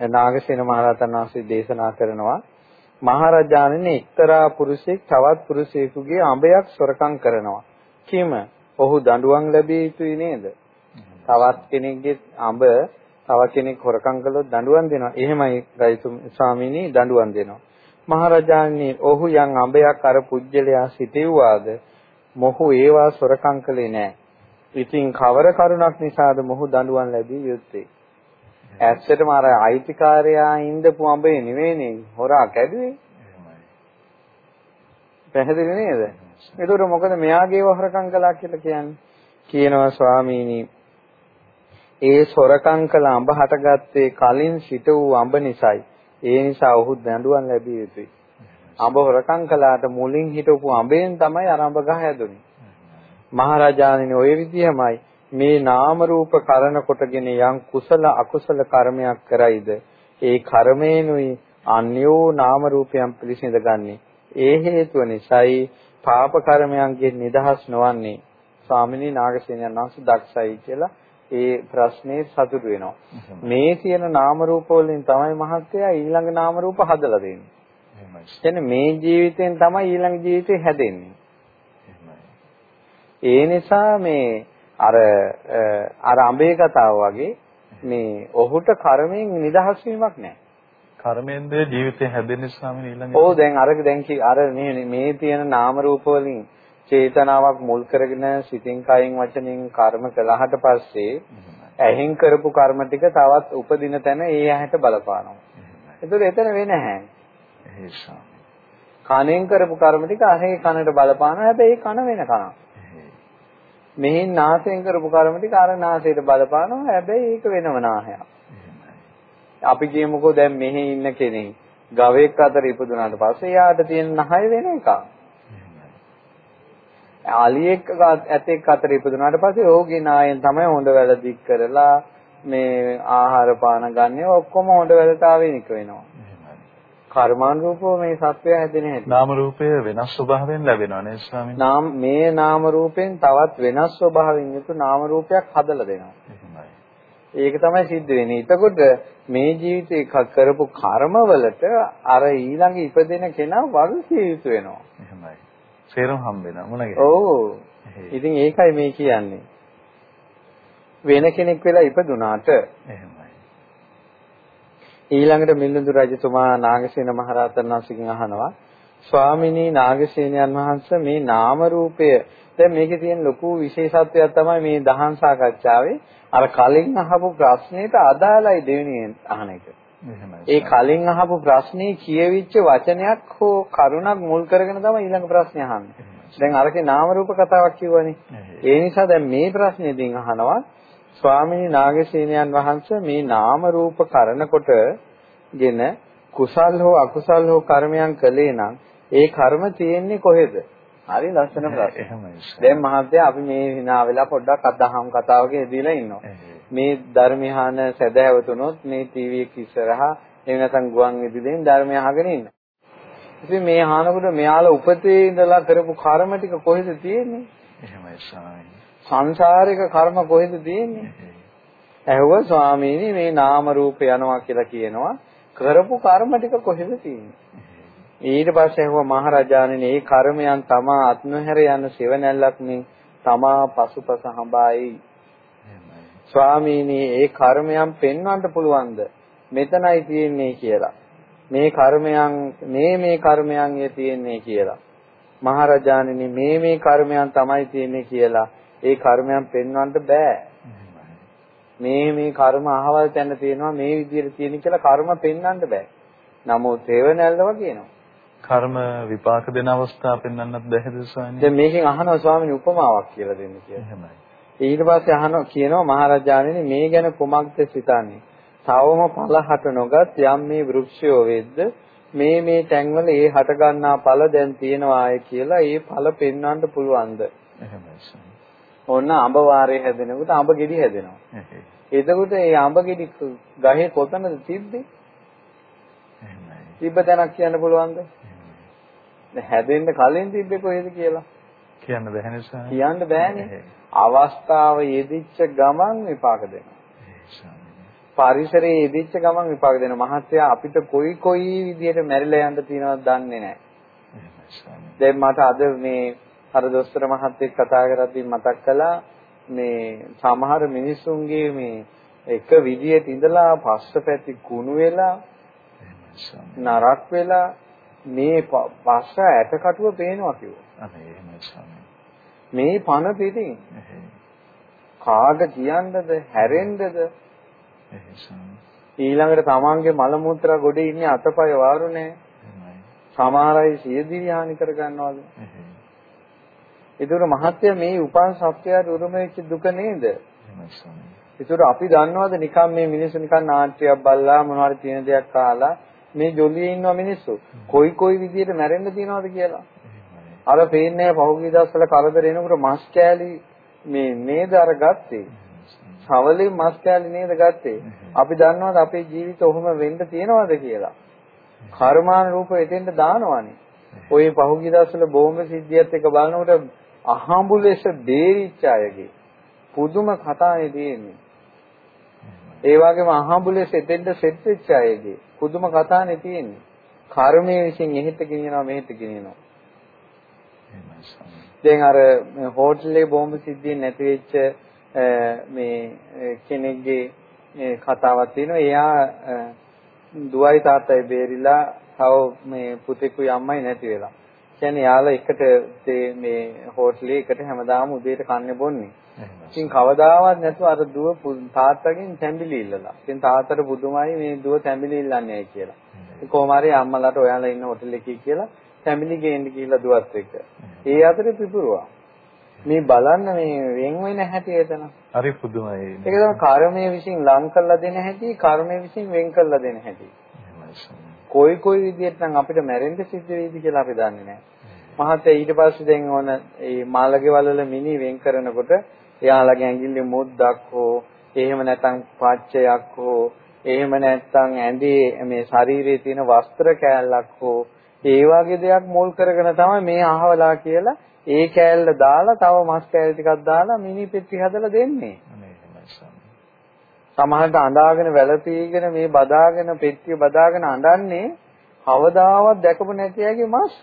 නාගසේන මහරහතන් වහන්සේ දේශනා කරනවා මහරජාණන් එක්තරා පුරුෂයෙක් තවත් පුරුෂයෙකුගේ අඹයක් සොරකම් කරනවා. කිම? ඔහු දඬුවම් ලැබිය යුතුයි නේද? තවත් කෙනෙක්ගේ අඹ තව කෙනෙක් හොරකම් කළොත් දඬුවම් දෙනවා. එහෙමයි ගයිතුම් ස්වාමීනි දඬුවම් දෙනවා. මහරජාණන් ඔහු යම් අඹයක් අර පුජ්‍යලයා සිටෙව්වාද මොහු ඒවා සොරකම් කළේ නැහැ. ඉතින් කවර කරුණක් නිසාද මොහු දඬුවම් ලැබිය යුත්තේ? ඇත්තටම අර අයිතිකාරයා ඉඳපු අඹේ නෙවෙයිනේ හොරා කැඩුවේ. පැහැදිලි නේද? ඒතකොට මොකද මෙයාගේ වහරකම් කළා කියලා කියන්නේ? කියනවා ස්වාමීනි ඒ සොරකම් කළ අඹ හටගත්තේ කලින් සිට වූ අඹ නිසායි. ඒ නිසා ඔහු දඬුවම් ලැබිය යුතුයි. අඹ හොරකම් කළාට මුලින් හිටපු අඹෙන් තමයි අර අඹ ගහ හැදුනේ. මහරජාණනි ওই විදිහමයි මේ නාම රූප කරන කොටගෙන යම් කුසල අකුසල කර්මයක් කරයිද? ඒ කර්මේනුයි අන්‍යෝ නාම රූපයන් පිළිසිඳගන්නේ. ඒ හේතුව නිසායි පාප කර්මයන්ගෙන් නිදහස් නොවන්නේ. ස්වාමිනී නාගසේනයන් වහන්සේ දක්ෂයි කියලා ඒ ප්‍රශ්නේ සතුටු වෙනවා. මේ කියන නාම රූප වලින් තමයි මහත්තයා ඊළඟ නාම රූප හදලා දෙන්නේ. එහෙමයි. මේ ජීවිතෙන් තමයි ඊළඟ ජීවිතේ හැදෙන්නේ. ඒ නිසා මේ අර අර අඹේ කතාව වගේ මේ ඔහුට කර්මයෙන් නිදහස් වීමක් නැහැ. කර්මයෙන්ද ජීවිතේ හැදෙන්නේ ස්වාමීන් ඊළඟ. ඔව් දැන් අර දැන් කි අර මේ මේ තියෙන නාම රූප වලින් චේතනාවක් මුල් කරගෙන සිතින් කයින් වචනෙන් කර්ම කළාට පස්සේ ඇහෙන් කරපු කර්ම ටික තවත් උපදින තැන ඒ ඇහැට බලපානවා. ඒතර එතන වෙන්නේ නැහැ. කනෙන් කරපු කර්ම ටික අහේ කනට බලපානවා. හැබැයි ඒ කන වෙන කනක්. මෙහෙන් නාසයෙන් කරපු කර්ම ටික අර නාසයට බලපානවා. හැබැයි ඒක වෙනම නාහයක්. අපි කියමුකෝ දැන් මෙහි ඉන්න කෙනෙක් ගවයෙක් අතර ඉපදුනාට පස්සේ යාට තියෙන නහය වෙන එකක්. අලියෙක් ඇතෙක් අතර ඉපදුනාට පස්සේ ඕගේ නායෙන් තමයි හොඳ වැල දික් කරලා මේ ආහාර පාන ගන්න ඔක්කොම හොඳ වැලතාවෙනික වෙනවා. කර්මානුරූපව මේ සත්වය හැදෙන හැටි. නාම රූපය වෙනස් ස්වභාවයෙන් ලැබෙනවා නේද ස්වාමීනි? නාම මේ නාම රූපෙන් තවත් වෙනස් ස්වභාවයෙන් යුතු නාම රූපයක් හදලා දෙනවා. එහෙමයි. ඒක තමයි සිද්ධ වෙන්නේ. එතකොට මේ ජීවිතේ කරපු කර්මවලට අර ඊළඟ ඉපදෙන කෙනා වගකිය යුතු වෙනවා. එහෙමයි. සේරම හම්බ වෙනවා මොනගේ? ඔව්. ඉතින් ඒකයි මේ කියන්නේ. වෙන කෙනෙක් වෙලා ඉපදුනාට එහෙම ඊළඟට මිලිඳු රජතුමා නාගසේන මහරහතන් වහන්සේගෙන් අහනවා ස්වාමිනී නාගසේනයන් වහන්සේ මේ නාම රූපය දැන් මේකේ තියෙන ලොකු විශේෂත්වයක් තමයි මේ දහම් සාකච්ඡාවේ අර කලින් අහපු ප්‍රශ්නෙට අදාළයි දෙවෙනියෙන් අහන එක. ඒ කලින් අහපු ප්‍රශ්නේ කියවිච්ච වචනයක් හෝ කරුණක් මුල් කරගෙන තමයි ඊළඟ ප්‍රශ්නේ අහන්නේ. දැන් අරකේ නාම රූප කතාවක් කිව්වනේ. ඒ නිසා දැන් මේ ප්‍රශ්නේදී අහනවා ස්වාමීනි නාගසේනයන් වහන්සේ මේ නාම රූප කරනකොටගෙන කුසල් හෝ අකුසල් හෝ කර්මයන් කළේ නම් ඒ කර්ම තියෙන්නේ කොහෙද? හරි ලස්සන ප්‍රශ්න. දැන් මහත්තයා අපි මේ hina වෙලා පොඩ්ඩක් අදහම් කතාවක යෙදিলা ඉන්නවා. මේ ධර්මහාන සැදැවතුනොත් මේ ටීවී එක ඉස්සරහා එහෙම නැත්නම් ගුවන් විදුලියෙන් ධර්මය අහගෙන ඉන්න. ඉතින් මේ අහනකොට මෙයාලා උපතේ ඉඳලා කරපු කර්ම ටික කොහෙද තියෙන්නේ? එහෙමයි ස්වාමීනි. සංසාරික කර්ම කොහෙද තියෙන්නේ? ඇහුවා ස්වාමීනි මේ නාම රූප යනවා කියලා කියනවා. කරපු කර්ම ටික කොහෙද තියෙන්නේ? ඊට පස්සේ ඇහුවා මහරජාණෙනි මේ කර්මයන් තමා අත්නොහැර යන සෙවණැල්ලක් මේ තමා පසුපස හඹායි. ස්වාමීනි ඒ කර්මයන් පෙන්වන්න පුළුවන්ද? මෙතනයි තියෙන්නේ කියලා. මේ කර්මයන් මේ මේ කර්මයන් යේ තියෙන්නේ කියලා. මහරජාණෙනි මේ මේ කර්මයන් තමයි තියෙන්නේ කියලා ඒ කර්මයන් පෙන්වන්න බෑ. මේ මේ කර්ම අහවල් තැන තියෙනවා මේ විදිහට තියෙන කියලා කර්ම පෙන්වන්න බෑ. නමුත් ඒව නැල්ලව කියනවා. කර්ම විපාක දෙන අවස්ථා පෙන්වන්නත් බැහැද ස්වාමීනි? දැන් මේකෙන් අහනවා ස්වාමීනි උපමාවක් කියලා දෙන්න කියලා. එහෙමයි. ඊට පස්සේ අහනවා කියනවා මහරජාණෙනි මේ ගැන කුමක්ද සිතන්නේ? තවම පළහට නොගත් යම් මේ වෘක්ෂයෝ වෙද්ද මේ මේ තැන්වල ඒ හට ගන්නා ඵල දැන් තියෙනවා ආයේ කියලා ඒ ඵල පෙන්වන්න පුළුවන්ද? එහෙමයි. ඔන්න අඹ වාරේ හැදෙනකොට අඹ ගෙඩි හැදෙනවා. එතකොට මේ අඹ ගෙඩි ගහේ කොතනද තිබ්බේ? තිබ්බ තැනක් කියන්න පුළුවන්ද? හැදෙන්න කලින් තිබ්බේ කොහෙද කියලා? කියන්න බැහැ නිසා. කියන්න බෑනේ. අවස්ථාව යෙදිච්ච ගමන් විපාක දෙනවා. පරිසරයේ යෙදිච්ච ගමන් විපාක දෙනවා. මහත්තයා අපිට කොයි කොයි විදියට මැරිලා යන්න තියෙනවද දන්නේ නැහැ. දැන් මට අද මේ අර දොස්තර මහත්තයෙක් කතා කරද්දී මතක් කළා මේ සමහර මිනිසුන්ගේ මේ එක විදියට ඉඳලා පස්සපැති කුණු වෙලා නරක් වෙලා මේ පස්ස ඇටකටුව පේනවා කිව්වා. මේ පන පිටින්. කාග කියන්නද හැරෙන්නද? ඊළඟට තමන්ගේ මල මුත්‍රා ගොඩේ ඉන්නේ අතපය වාරු නැහැ. සමහර අය සියදිවි හානි කර ගන්නවලු. ඒතර මහත්ය මේ උපන් සත්‍යයට උරුම වෙච්ච දුක නේද? ඒතර අපි දන්නවද නිකන් මේ මිනිස්සු නිකන් නාට්‍යයක් බලලා මොනවාරි තියෙන දෙයක් කාලා මේ ජොලියේ ඉන්න මිනිස්සු කොයි කොයි විදියට මැරෙන්න තියනවද කියලා. අර පේන්නේ පහුගිය දවස්වල කරදර එනකොට මස් කෑලි මේ නේද අර ගත්තේ. සවලේ මස් කෑලි නේද ගත්තේ. අපි දන්නවද අපේ ජීවිත ඔහොම වෙන්න තියනවද කියලා. කර්මාන රූප එතෙන්ට දානවනේ. ඔය පහුගිය දවස්වල බෝම්බ සිද්ධියත් එක බලනකොට අහඹු ලෙස බේරිච්ච අයගේ පුදුම කතානේ තියෙන්නේ. ඒ වගේම අහඹු ලෙස එතෙන්ට සෙට් වෙච්ච අයගේ පුදුම කතානේ තියෙන්නේ. කර්මයේ විසින් එහෙට ගෙනියනවා මෙහෙට ගෙනියනවා. දැන් අර හෝටලේ බෝම්බ සිද්ධිය නැති වෙච්ච මේ කෙනෙක්ගේ කතාවක් තියෙනවා. එයා දුවයි තාත්තයි බේරිලා තව මේ පුතෙකුයි අම්මයි නැති වෙලා. කියන්නේ යාළ එකට මේ හෝටලේ එකට හැමදාම උදේට කන්නේ බොන්නේ. ඉතින් කවදාවත් නැතුව අර දුව තාත්තගෙන් තැඹිලි ඉල්ලලා. ඉතින් තාත්තට පුදුමයි මේ දුව තැඹිලි ඉල්ලන්නේ කියලා. ඉතින් කොහොම හරි අම්මලාට ඔයාලා ඉන්න හෝටල් එකේ කියලා තැඹිලි ගේන්න ගිහිල්ලා දුවත් එක්ක. ඒ අතරේ පිපුරුවා. මේ බලන්න මේ වෙන් වෙන හැටි එතන. හරි පුදුමයි. ඒක තමයි කර්මයේ විසින් ලං කරලා දෙන හැටි, කර්මයේ විසින් වෙන් කරලා දෙන හැටි. කොයි කොයි විදිහට නම් අපිට මැරෙන්න සිද්ධ වෙයිද කියලා අපි දන්නේ නැහැ. මහත්තයා ඊට පස්සේ දැන් ඕන මේ මාළගේ වලල මිනි වෙන් කරනකොට එයාලගේ ඇඟිල්ලේ මුද්දක් හෝ එහෙම නැත්නම් පච්චයක් හෝ එහෙම නැත්නම් ඇඳේ මේ ශරීරයේ තියෙන වස්ත්‍ර කෑල්ලක් හෝ ඒ වගේ දෙයක් මුල් කරගෙන තමයි මේ අහවලා කියලා ඒ කෑල්ල දාලා තව මස් කෑල්ල ටිකක් දාලා මිනි පෙට්ටි හදලා දෙන්නේ. සමහරට අඳාගෙන වැළපීගෙන මේ බදාගෙන පෙට්ටිය බදාගෙන අඬන්නේ කවදාවත් දැකපු නැති අයගේ මස්.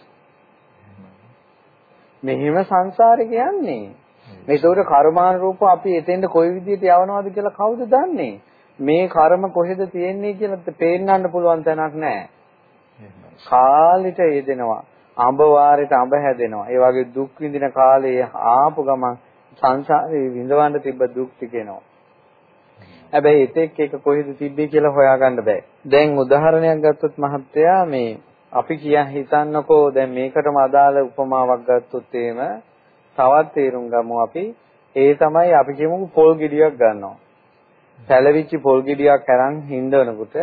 මෙහිම සංසාරේ කියන්නේ. මේකට කර්මානුරූප අපි එතෙන්ද කොයි විදිහට යවනවද කියලා කවුද දන්නේ? මේ කර්ම කොහෙද තියෙන්නේ කියලා පේන්නන්න පුළුවන් තැනක් නැහැ. කාලෙට යෙදෙනවා. අඹ වාරෙට අඹ හැදෙනවා. ඒ වගේ දුක් විඳින කාලේ ආපු ගමන් සංසාරේ විඳවන්න තිබ්බ දුක් ටිකේනවා. හැබැයි එතෙක් එක කොහෙද තිබ්බේ කියලා හොයාගන්න බෑ. දැන් උදාහරණයක් ගත්තොත් මහත්තයා මේ අපි කියා හිතන්නකෝ දැන් මේකටම අදාළ උපමාවක් ගත්තොත් එහෙම තවත් තේරුම් ගමු අපි. ඒ තමයි අපි කියමු පොල් ගෙඩියක් ගන්නවා. පැලවිච්ච පොල් ගෙඩියක් අරන් හින්දවනකොට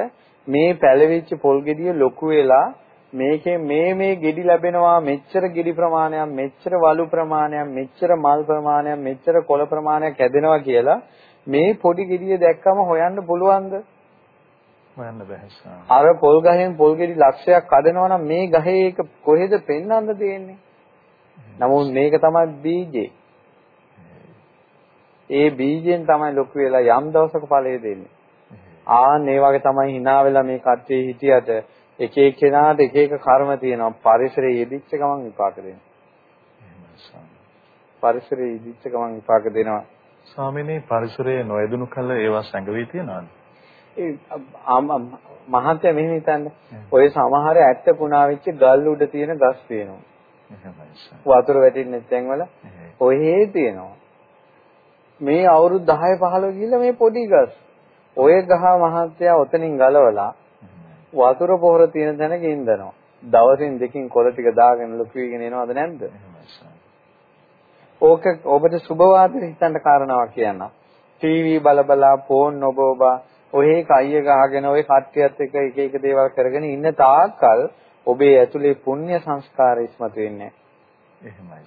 මේ පැලවිච්ච පොල් ගෙඩිය ලොකු වෙලා මේකේ මේ මේ ගෙඩි ලැබෙනවා මෙච්චර ගෙඩි ප්‍රමාණයක් මෙච්චර වලු ප්‍රමාණයක් මෙච්චර මල් ප්‍රමාණයක් මෙච්චර කොළ ප්‍රමාණයක් හැදෙනවා කියලා මේ පොඩි ගෙඩිය දැක්කම හොයන්න පුළුවන්ද? හොයන්න බැහැ අර පොල් ගහෙන් පොල් ගෙඩි ලක්ෂයක් කඩනවා නම් මේ ගහේ එක කොහෙද පෙන්වන්න තියෙන්නේ? නමුත් මේක තමයි බීජේ. ඒ බීජෙන් තමයි ලොකු වෙලා යම් දවසක ඵලය දෙන්නේ. ආන් ඒ වගේ තමයි hina වෙලා මේ කට්ටිය හිටියට එක එක්කෙනාට එක එක කර්ම තියෙනවා. පරිසරයේ යෙදිච්ච ගමන් විපාක දෙනවා. පරිසරයේ යෙදිච්ච ගමන් විපාක දෙනවා ස්වාමිනේ පරිසරයේ නොයදුණු කල ඒවා සංගවී තියනවාද? ඒ මහත්ය මෙහෙම හිතන්න. ඔය සමහර ඇත්ත පුණා වෙච්ච ගල් උඩ තියෙන ගස් තියෙනවා. වතුර වැටෙන්නේ තැන්වල ඔහේ තියෙනවා. මේ අවුරුදු 10 15 ගිහිල්ලා මේ පොඩි ගස්. ඔය ගහ මහත්ය ඔතනින් ගලවලා වතුර පොහොර තියෙන තැනක ඉඳනවා. දවසින් දෙකකින් කොළ ටික දාගෙන ලොකු වෙගෙන එනවද නැද්ද? ඕක ඔබට සුබවාදී හිතන්න කාරණාවක් කියන්න. ටීවී බල බලා ෆෝන් ඔබ ඔබ ඔහේ කයිය ගහගෙන ඔය කට්ටියත් එක්ක එක එක දේවල් කරගෙන ඉන්න තාක්කල් ඔබේ ඇතුලේ පුණ්‍ය සංස්කාර ඉස්මතු වෙන්නේ එහෙමයි.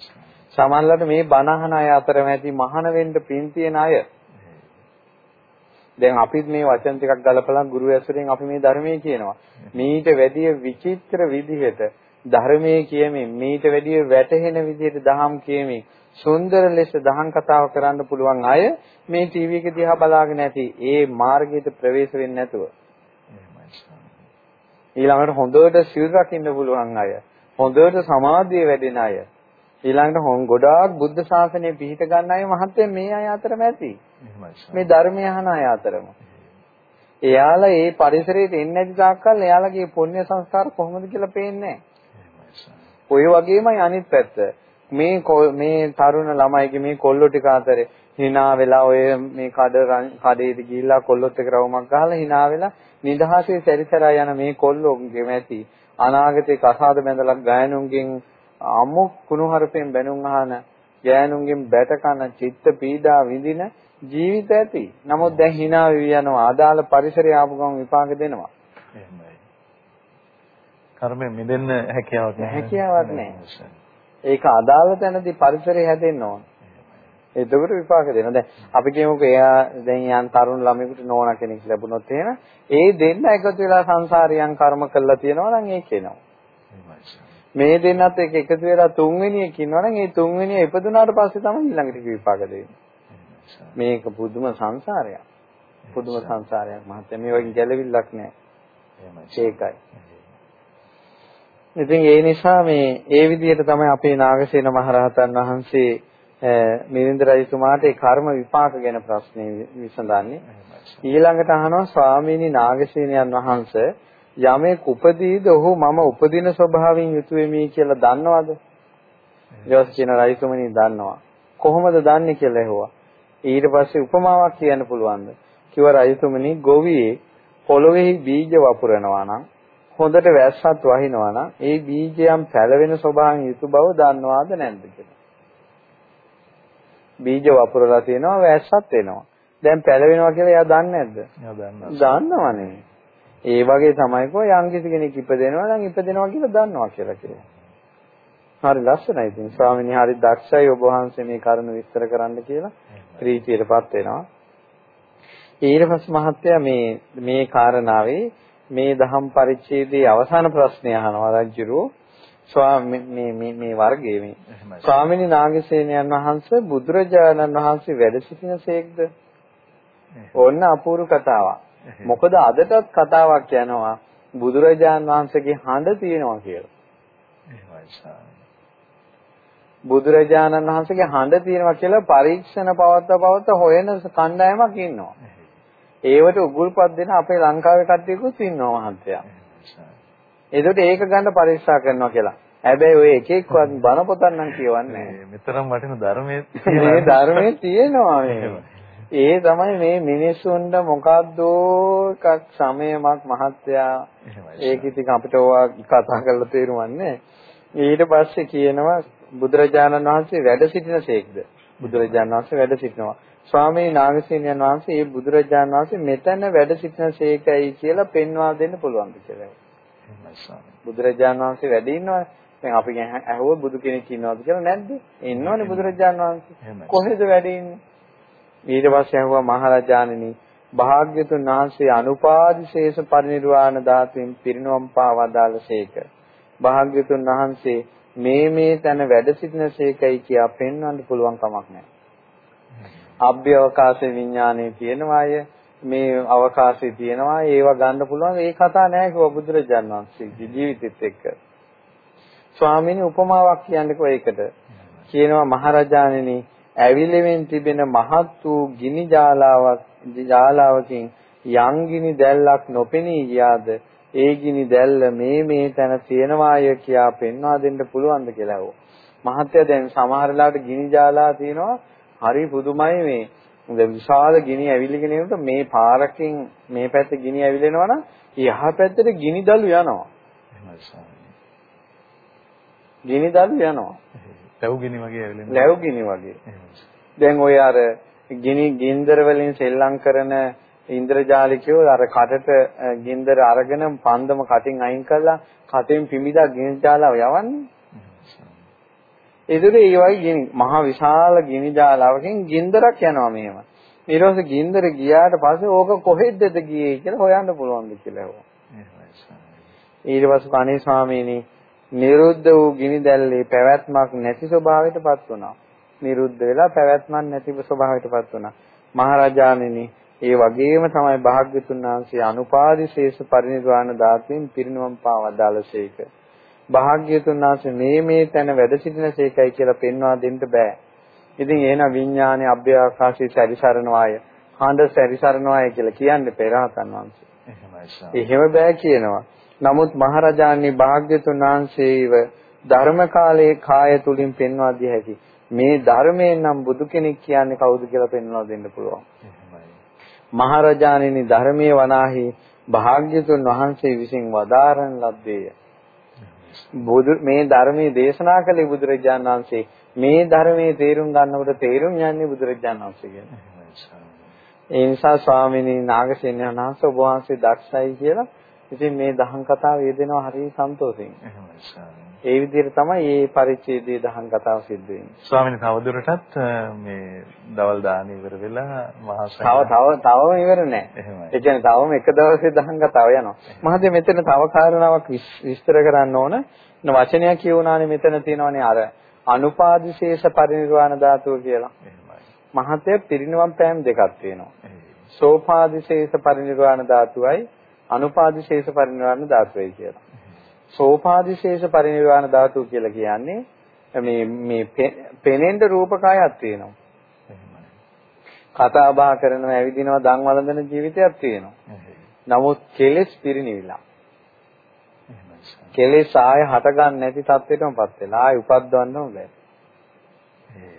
සමහරවිට මේ බණහන අය අතරමැදි මහාන වෙන්න පින් තියෙන අය දැන් අපිත් මේ වචන ටිකක් ගලපලා ගුරු ඇසුරෙන් අපි මේ ධර්මයේ කියනවා. මීට වැඩිය විචිත්‍ර විදිහට ධර්මයේ කියමින් මීට වැඩිය වැටහෙන විදිහට දහම් කියමින් සුන්දර ලෙස දහම් කතාව කරන්න පුළුවන් අය මේ ටීවී එක දිහා බලාගෙන ඇති ඒ මාර්ගයට ප්‍රවේශ වෙන්නේ නැතුව. ඊළඟට හොඳට සිල් රකින්න පුළුවන් අය. හොඳට සමාධිය වැඩෙන අය. ඊළඟට හොන් ගොඩාක් බුද්ධ ශාසනය පිහිට ගන්න අය මහත්යෙන් මේ අය අතරම ඇති. මේ ධර්මය අහන අය අතරම. එයාලා ඒ පරිසරයට එන්නේ නැති තාක්කල් එයාලගේ පුණ්‍ය සංස්කාර කොහොමද කියලා පේන්නේ ඔය වගේමයි අනිත් පැත්ත. මේ මේ තරුණ ළමයිගේ මේ කොල්ලෝ ටික අතරේ hina වෙලා ඔය මේ කඩ කඩේට ගිහිල්ලා කොල්ලොත් එක්ක රවුමක් ගහලා hina වෙලා නිදහසේ සැරිසරා යන මේ කොල්ලෝගේ මැති අනාගතේ කසාද බැඳලා ගෑනුන්ගෙන් අමු කුණුහරුපෙන් බැනුම් අහන ගෑනුන්ගෙන් බැට කන චිත්ත පීඩා විඳින ජීවිත ඇති. නමුත් දැන් hina යනවා. අදාළ පරිසරය ආපු ගමන් විපාක දෙනවා. එහෙමයි. කර්මෙ මිදෙන්න හැකියාවක් නැහැ. හැකියාවක් නැහැ. ඒක අදාළ තැනදී පරිසරය හැදෙන්න ඕන. එතකොට විපාක දෙනවා. දැන් අපි කියමුකෝ එයා දැන් යන් තරුණ ළමයෙකුට නෝනා කෙනෙක් ලැබුණොත් එහෙම ඒ දෙන්න එකතු වෙලා සංසාරියන් කර්ම කළා තියෙනවා නම් ඒක එනවා. මේ දෙන්නත් එක්ක එකතු වෙලා තුන්වෙනියෙක් ඉන්නවනම් ඒ තුන්වෙනිය ඉපදුනාට පස්සේ තමයි ඊළඟට විපාක දෙන්නේ. මේක පුදුම සංසාරයක්. පුදුම සංසාරයක් මහත්තයා මේ වගේ ගැළවිල්ලක් නැහැ. ඒකයි. ඉතින් ඒ නිසා මේ ඒ විදිහට තමයි අපේ නාගසේන මහරහතන් වහන්සේ මිලින්ද රජතුමාට ඒ කර්ම විපාක ගැන ප්‍රශ්නේ විසඳන්නේ. ඊළඟට අහනවා ස්වාමීනි නාගසේනයන් වහන්සේ යමෙක් උපදීද ඔහු මම උපදින ස්වභාවයෙන් යුතු වෙමි කියලා දන්නවද? ඊට කියන රයිතුමනි දන්නවා. කොහොමද දන්නේ කියලා ඇහුවා. ඊට පස්සේ උපමාවක් කියන්න පුළුවන්ද? කිව්ව රයිතුමනි ගොවියේ පොළොවේ බීජ වපුරනවා නම් හොඳට වැස්සත් වහිනවා නම් ඒ බීජයන් පැලවෙන ස්වභාවයෙන් යුතු බව දන්නවාද නැද්ද කියලා. බීජ වපුරලා තියෙනවා වැස්සත් එනවා. දැන් පැලවෙනවා කියලා එයා දන්නේ නැද්ද? එයා දන්නවා. ඒ වගේ තමයි කෝ යම් කිසි කෙනෙක් ඉපදෙනවා නම් ඉපදෙනවා කියලා දන්නවා කියලා කියනවා. හරි ලස්සනයි ඉතින් ස්වාමීනි හරි දක්ෂයි ඔබ වහන්සේ මේ කරුණ විස්තර කරන්න කියලා ප්‍රීතියටපත් වෙනවා. ඊට පස්සේ මහත්තයා මේ මේ කාරණාවේ මේ දහම් පරිච්ඡේදයේ අවසාන ප්‍රශ්නය අහනවා රජුරෝ ස්වාමී මේ මේ වර්ගයේ මේ ස්වාමිනී නාගසේනයන් වහන්සේ බුදුරජාණන් වහන්සේ වැඩ සිටිනසේක්ද? ඕන්න අපූර්ව කතාවක්. මොකද අදටත් කතාවක් යනවා බුදුරජාන් වහන්සේගේ හඬ තියෙනවා කියලා. බුදුරජාණන් වහන්සේගේ හඬ තියෙනවා කියලා පරීක්ෂණ පවත්ව පවත්ව හොයන කණ්ඩායමක් ඉන්නවා. ඒවට උගුල්පත් දෙන අපේ ලංකාවේ කට්ටියකුත් ඉන්නවා මහන්තයා. එතකොට ඒක ගන්න පරීක්ෂා කරනවා කියලා. හැබැයි ඔය එක එක්කවත් බණ පොතක් නම් කියවන්නේ නැහැ. මෙතරම් වටින ධර්මයේ මේ ධර්මයේ තියෙනවා මේ. ඒ තමයි මේ මිනිස්සුන්ට මොකද්ද එකක් සමයමක් මහත්යා ඒක ඉතින් අපිට ඕවා කතා කරලා තේරුම්න්නේ ඊට පස්සේ කියනවා බුදුරජාණන් වහන්සේ වැඩ සිටිනසේක්ද බුදුරජාණන් වහන්සේ වැඩ සිටිනවා ස්වාමී නාගසේනයන් වහන්සේ මේ බුදුරජාණන් වහන්සේ මෙතන වැඩ සිටිනසේකයි කියලා පෙන්වා දෙන්න පුළුවන්ද කියලා. බුදුරජාණන් වහන්සේ වැඩ ඉන්නවනේ. දැන් අපි ඇහුවොත් බුදු කෙනෙක් ඉන්නවද කියලා නැද්ද? ඉන්නවනේ බුදුරජාණන් වහන්සේ. කොහෙද වැඩ ඉන්නේ? ඊට පස්සේ ඇහුවා මහරජාණෙනි භාග්‍යතුන් වහන්සේ අනුපාදිශේෂ පරිනිර්වාණ ධාතුවෙන් පිරිනොම් පාවදාලසේක. භාග්‍යතුන් වහන්සේ මේ මේ තැන වැඩ සිටිනසේකයි කියා පෙන්වන්න පුළුවන් කමක් නැහැ. අභ්‍යවකාශ විඥානයේ තියෙනවාය මේ අවකාශයේ තියෙනවා ඒවා ගන්න පුළුවන් ඒ කතා නෑ කිව්වා බුදුරජාණන් වහන්සේගේ ජීවිතෙත් එක්ක. ස්වාමීනි උපමාවක් කියන්නකෝ ඒකට. කියනවා මහරජාණෙනි ඇවිලෙමින් තිබෙන මහත් වූ ගිනි ජාලාවක් ජාලාවකින් යම් ගිනි දැල්ලක් නොපෙනී ගියාද ඒ ගිනි දැල්ල මේ මේ තැන තියෙනවාය කියා පෙන්වා දෙන්න පුළුවන්ද කියලා අහුවා. මහත්ය දැන් සමහර වෙලාවට ගිනි ජාලා තියෙනවා හරි පුදුමයි මේ දැන් විශාල ගිනි ඇවිලගෙන යනකොට මේ පාරකින් මේ පැත්තේ ගිනි ඇවිලෙනවා නම් යහ පැත්තට ගිනි දළු යනවා. ගිනි දළු යනවා. ලැබු ගිනි වගේ ඇවිලෙනවා. ලැබු ගිනි වගේ. දැන් ඔය අර ගිනි ගින්දර වලින් සෙල්ලම් කරන ඉන්ද්‍රජාලිකයෝ අර කටට ගින්දර අරගෙන පන්දම කටින් අයින් කරලා කටෙන් පිඹිදා ගිනි ජාලාව යවන්නේ. ඒදුර ඒ වගේ ගිනි මහා විශාල ගිනි ජාලාවකින් ගින්දරක් යනවා මෙහෙම. ඊට පස්සේ ගින්දර ගියාට පස්සේ ඕක කොහෙදද ගියේ කියලා හොයන්න පුළුවන්ද කියලා ඇහුවා. ඊට පස්සේ කණේ ස්වාමීනි නිරුද්ධ වූ ගිනි දැල්ලේ පැවැත්මක් නැති ස්වභාවයටපත් වුණා. නිරුද්ධ වෙලා පැවැත්මක් නැති ස්වභාවයටපත් වුණා. මහරජාණෙනි ඒ වගේම තමයි භාග්‍යතුන් වහන්සේ අනුපාදිශේෂ පරිනිර්වාණ ධාතුවෙන් පිරිනුවම් පාවදාලසේක. භාග්‍යතුන් වහන්සේ මේ මේ තැන වැඩ සිටිනසේකයි කියලා පෙන්වා දෙන්න බෑ. ඉතින් එහෙනම් විඥානේ අභ්‍යවකාශී සැරිසරනවාය. හඬ සැරිසරනවාය කියලා කියන්නේ පෙරහතන් වහන්සේ. එහෙම බෑ කියනවා. නමුත් මහරජාණන් භාග්‍යතුන් වහන්සේව ධර්ම කාලයේ කාය තුලින් පෙන්වා දිය හැකි. මේ ධර්මයෙන් නම් බුදු කෙනෙක් කියන්නේ කවුද කියලා පෙන්වා දෙන්න පුළුවන්. මහරජාණෙනි ධර්මයේ වනාහි භාග්‍යතුන් වහන්සේ විසින් වදාරන ලද්දේය. බුදු මේ ධර්මයේ දේශනා කළේ බුදුරජාණන් වහන්සේ මේ ධර්මයේ තේරුම් ගන්නකොට තේරුම් යන්නේ බුදුරජාණන් වහන්සේ කියන්නේ. ඒ නිසා ස්වාමීනි නාගසේනයන් වහන්සේ ඔබ වහන්සේ දක්ෂයි කියලා ඉතින් මේ දහම් කතාව යෙදෙනවා හරිය සන්තෝෂෙන්. ඒ විදිහට තමයි මේ පරිච්ඡේදයේ දහම් කතාව සිද්ධ වෙන්නේ. ස්වාමීන් තවදුරටත් මේ දවල් දාන ඉවර වෙලා මහා තව තව තවම ඉවර නෑ. එහෙමයි. ඒ කියන්නේ තවම එක දවසේ දහම් කතාව යනවා. මහදේ මෙතන තව කාරණාවක් විස්තර කරන්න ඕන. වචනයක් කියවුණානේ මෙතන තියෙනවානේ අර අනුපාදිශේෂ පරිනිර්වාණ ධාතුව කියලා. එහෙමයි. මහතේ පිරිනිවන් පෑම් දෙකක් තියෙනවා. සෝපාදිශේෂ පරිනිර්වාණ ධාතුවයි අනුපාදිශේෂ පරිනිර්වාණ ධාතුවයි කියලා. සෝපාදිශේෂ පරිනිර්වාණ ධාතුව කියලා කියන්නේ මේ මේ පෙනෙන්න රූපකායක් තියෙනවා. කතා බහ කරනවා ඇවිදිනවා දන් වළඳන ජීවිතයක් තියෙනවා. නමුත් කෙලෙස් පිරිනිවිලා. කෙලෙස් ආය හට ගන්න නැති තත්ත්වයකටමපත් වෙලා ආය උපද්දවන්නම බෑ.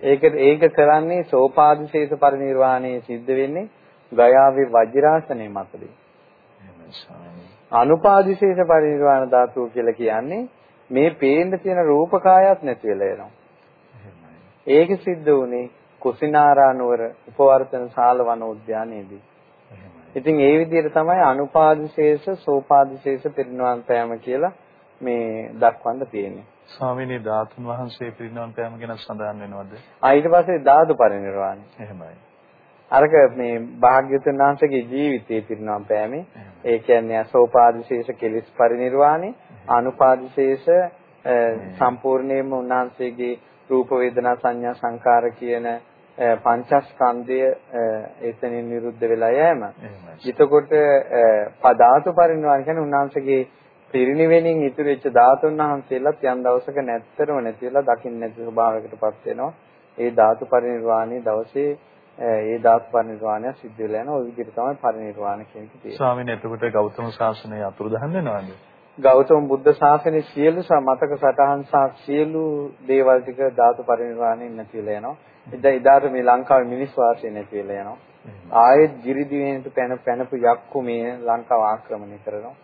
ඒක ඒක කරන්නේ සෝපාදිශේෂ පරිනිර්වාණය සිද්ධ වෙන්නේ ගයාවේ වජිරාසනේ මතදී. අනුපාදිශේෂ පරිනිර්වාණ ධාතුව කියලා කියන්නේ මේ පේන්න තියෙන රූපකායත් නැති වෙලා යනවා. ඒක සිද්ධ වුණේ කුසිනාරා නුවර උපවර්තන ශාලවන උද්‍යානයේදී. ඉතින් ඒ විදිහට තමයි අනුපාදිශේෂ සෝපාදිශේෂ පිරිනවන් පෑම කියලා මේ දක්වන්න තියෙන්නේ. ස්වාමීනි ධාතුන් වහන්සේ පිරිනවන් පෑම ගැන සඳහන් වෙනවද? ආ ඊට පස්සේ ධාතු පරිනිර්වාණය. එහෙමයි. අරක මේ භාග්‍යවතුන් වහන්සේගේ ජීවිතයේ පිරිනවම් පෑමේ. ඒ කියන්නේ අසෝපාදිශේෂ කෙලිස් පරිනිර්වාණය අනුපාදිශේෂ සම්පූර්ණයෙන්ම උන්වහන්සේගේ රූප වේදනා සංඥා සංකාර කියන පංචස්කන්ධය එතනින් නිරුද්ධ වෙලා යෑම. එතකොට පදාතු පරිනිර්වාණ කියන්නේ උන්වහන්සේගේ පිරිනිවෙනින් ඉතුරු වෙච්ච ධාතුන් වහන්සේලාත් යම් දවසක නැත්තරම නැති වෙලා දකින්න නැති ස්වභාවයකටපත් වෙනවා. ඒ ධාතු පරිනිර්වාණයේ දවසේ ඒ ධාතු පරිනිර්වාණය සිද්ධ වෙලා යන ওই විදිහට තමයි පරිනිර්වාණ කියන එක තියෙන්නේ. ස්වාමීන් එතකොට ගෞතම ශාසනය අතුරුදහන් වෙනවද? ගෞතම බුද්ධ ශාසනයේ සියලු මතක සටහන් සහ සියලු දේවල් ටික ධාතු පරිනිර්වාණයෙන් නැති වෙලා යනවා. එදා ඉදාට මේ ලංකාවේ මිනිස් වාසය නැති වෙලා යනවා. ආයෙත් ගිරිදිවෙනට පැන පැනපු යක්කු මේ ලංකාව ආක්‍රමණය කරනවා.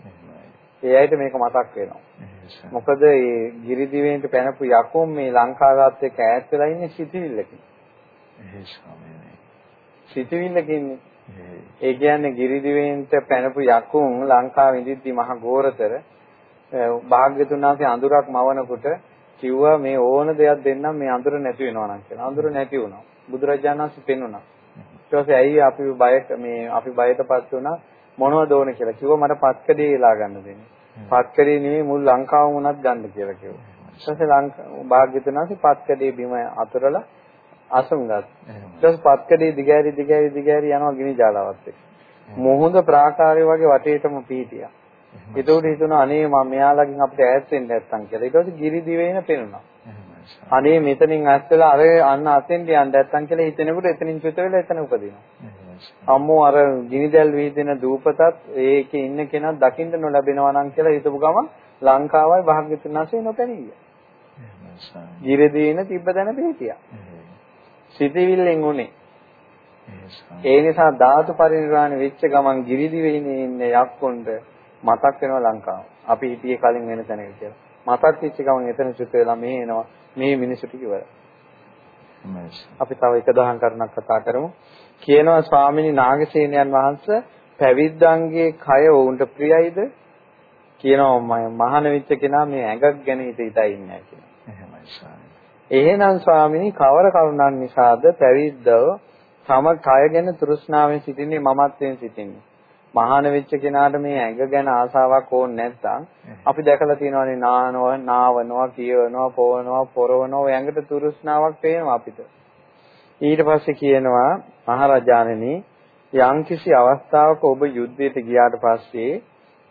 ඒ ඇයිට මේක මතක් වෙනවා. මොකද මේ ගිරිදිවෙනට පැනපු යකෝ මේ ලංකාවත් එක්ක ඈත් වෙලා ඉන්නේ සිටිවිල්ලකින්. එහෙයි ස්වාමීනි. සිතවිල්ලකින්නේ. ඒ කියන්නේ ගිරිදිවෙන්ට පැනපු යකුන් ලංකාවේ ඉඳිද්දි මහ ගෝරතර භාග්‍යතුන් වහන්සේ අඳුරක් මවනකොට කිව්වා මේ ඕන දෙයක් දෙන්නම් මේ අඳුර නැති වෙනවා නම් කියලා. අඳුර නැති වුණා. බුදුරජාණන් වහන්සේ පෙන්වුණා. ඊට පස්සේ ඇයි අපි බය මේ අපි බයටපත් වුණා මොනවද ඕන කියලා කිව්වා මට පත්කඩේ එලා ගන්න දෙන්න. පත්කඩේ නෙවෙයි මුළු ලංකාවම උනත් ගන්න කියලා කිව්වා. ඊට පස්සේ ලංකා භාග්‍යතුන් වහන්සේ පත්කඩේ බිම අතරලා අසුන් ගත්තා. ඊට පස්සේ පත්කඩේ දිගෑරි දිගෑරි දිගෑරි යනවා ගිනි ජාලාවත් එක්ක. මොහොඳ ප්‍රාකාරය වගේ වටේටම පීටියා. ඒතකොට හිතුණා අනේ මම මෙයාලගෙන් අපිට ඈත් වෙන්න නැත්තම් කියලා. ඊට පස්සේ ගිරි දිවයින පෙනුණා. අනේ මෙතනින් ඇස්සලා අර අන්න අතෙන්ට යන්න නැත්තම් කියලා හිතෙනකොට එතනින් චුත වෙලා එතන උපදිනවා. අම්මෝ අර ගිනිදැල් වීදින දූපතත් ඒකේ ඉන්න කෙනා දකින්න නොලැබෙනවා නම් කියලා හිතපු ගමන් ලංකාවයි භාග්‍යතුන් වහන්සේ නොපැනීය. ගිරදීන තිබ්බ තැන පිටියා. සිතවිල්ලෙන් උනේ. ඒ නිසා ධාතු පරිනිර්වාණ වෙච්ච ගමන් ගිරිදිවෙන්නේ ඉන්න යක්කොන්ට මතක් වෙනවා ලංකාව. අපි හිටියේ කලින් වෙන තැනක කියලා. මතක් වෙච්ච ගමන් එතන චුත වෙලා මේ එනවා. මේ මිනිසු ටික ඉවරයි. අපි තව එක දහම් කරුණක් කතා කරමු. කියනවා ස්වාමිනී නාගසේනයන් වහන්සේ පැවිද්දන්ගේ කය වුන්ට ප්‍රියයිද? කියනවා මම මහාන වෙච්ච කෙනා මේ ඇඟක් ගැන හිත හිතා ඉන්නේ කියලා. එහෙමයි ස්වාමී. එහෙනම් ස්වාමිනී කවර කරුණක් නිසාද පැවිද්දව තම කය ගැන තෘෂ්ණාවෙන් සිටින්නේ මමත්වයෙන් සිටින්නේ? මහාන වෙච්ච කෙනාට මේ ඇඟ ගැන ආසාවක් ඕනේ නැත්නම් අපි දැකලා තියෙනවානේ නානවා නාවනවා කියවනවා පොවනවා පොරවනවා ඔය ඇඟට තෘෂ්ණාවක් පේනවා අපිට. ඊට පස්සේ කියනවා මහරජාණෙනි යම්කිසි අවස්ථාවක ඔබ යුද්ධයට ගියාට පස්සේ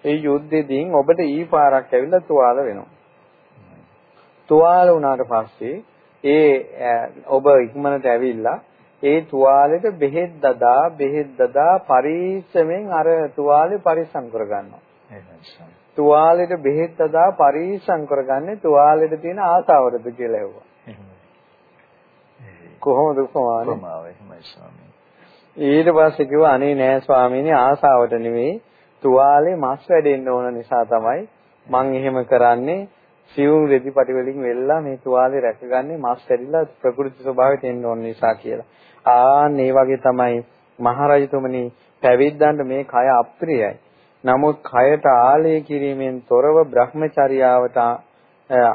ඒ යුද්ධෙදීන් ඔබට ඊ පාරක් ඇවිල්ලා තුවාල වෙනවා තුවාල වුණාට පස්සේ ඒ ඔබ ඉක්මනට ඇවිල්ලා ඒ තුවාලෙට බෙහෙත් දදා බෙහෙත් දදා පරිස්සමෙන් අර තුවාලේ පරිස්සම් කරගන්නවා. තුවාලෙට බෙහෙත් දදා පරිස්සම් කරගන්නේ තුවාලෙට තියෙන ආසාවටද කියලා ඇහුවා. කොහොමද කොහොමද? ඊට පස්සේ කිව්වා අනේ නෑ ස්වාමීනි ආසාවට නෙවෙයි තුවාලේ මස් වැඩෙන්න ඕන නිසා තමයි මං එහෙම කරන්නේ සිවුම් රෙදිපටි වලින් වෙල්ලා මේ තුවාලේ රැකගන්නේ මස් ඇරිලා ප්‍රകൃති ස්වභාවයට එන්න ඕන නිසා කියලා. ආන් ඒ වගේ තමයි මහරජතුමනි පැවිද්දන්ට මේ කය අප්‍රියයි. නමුත් කයට ආලය කිරීමෙන් තොරව Brahmacharyaවට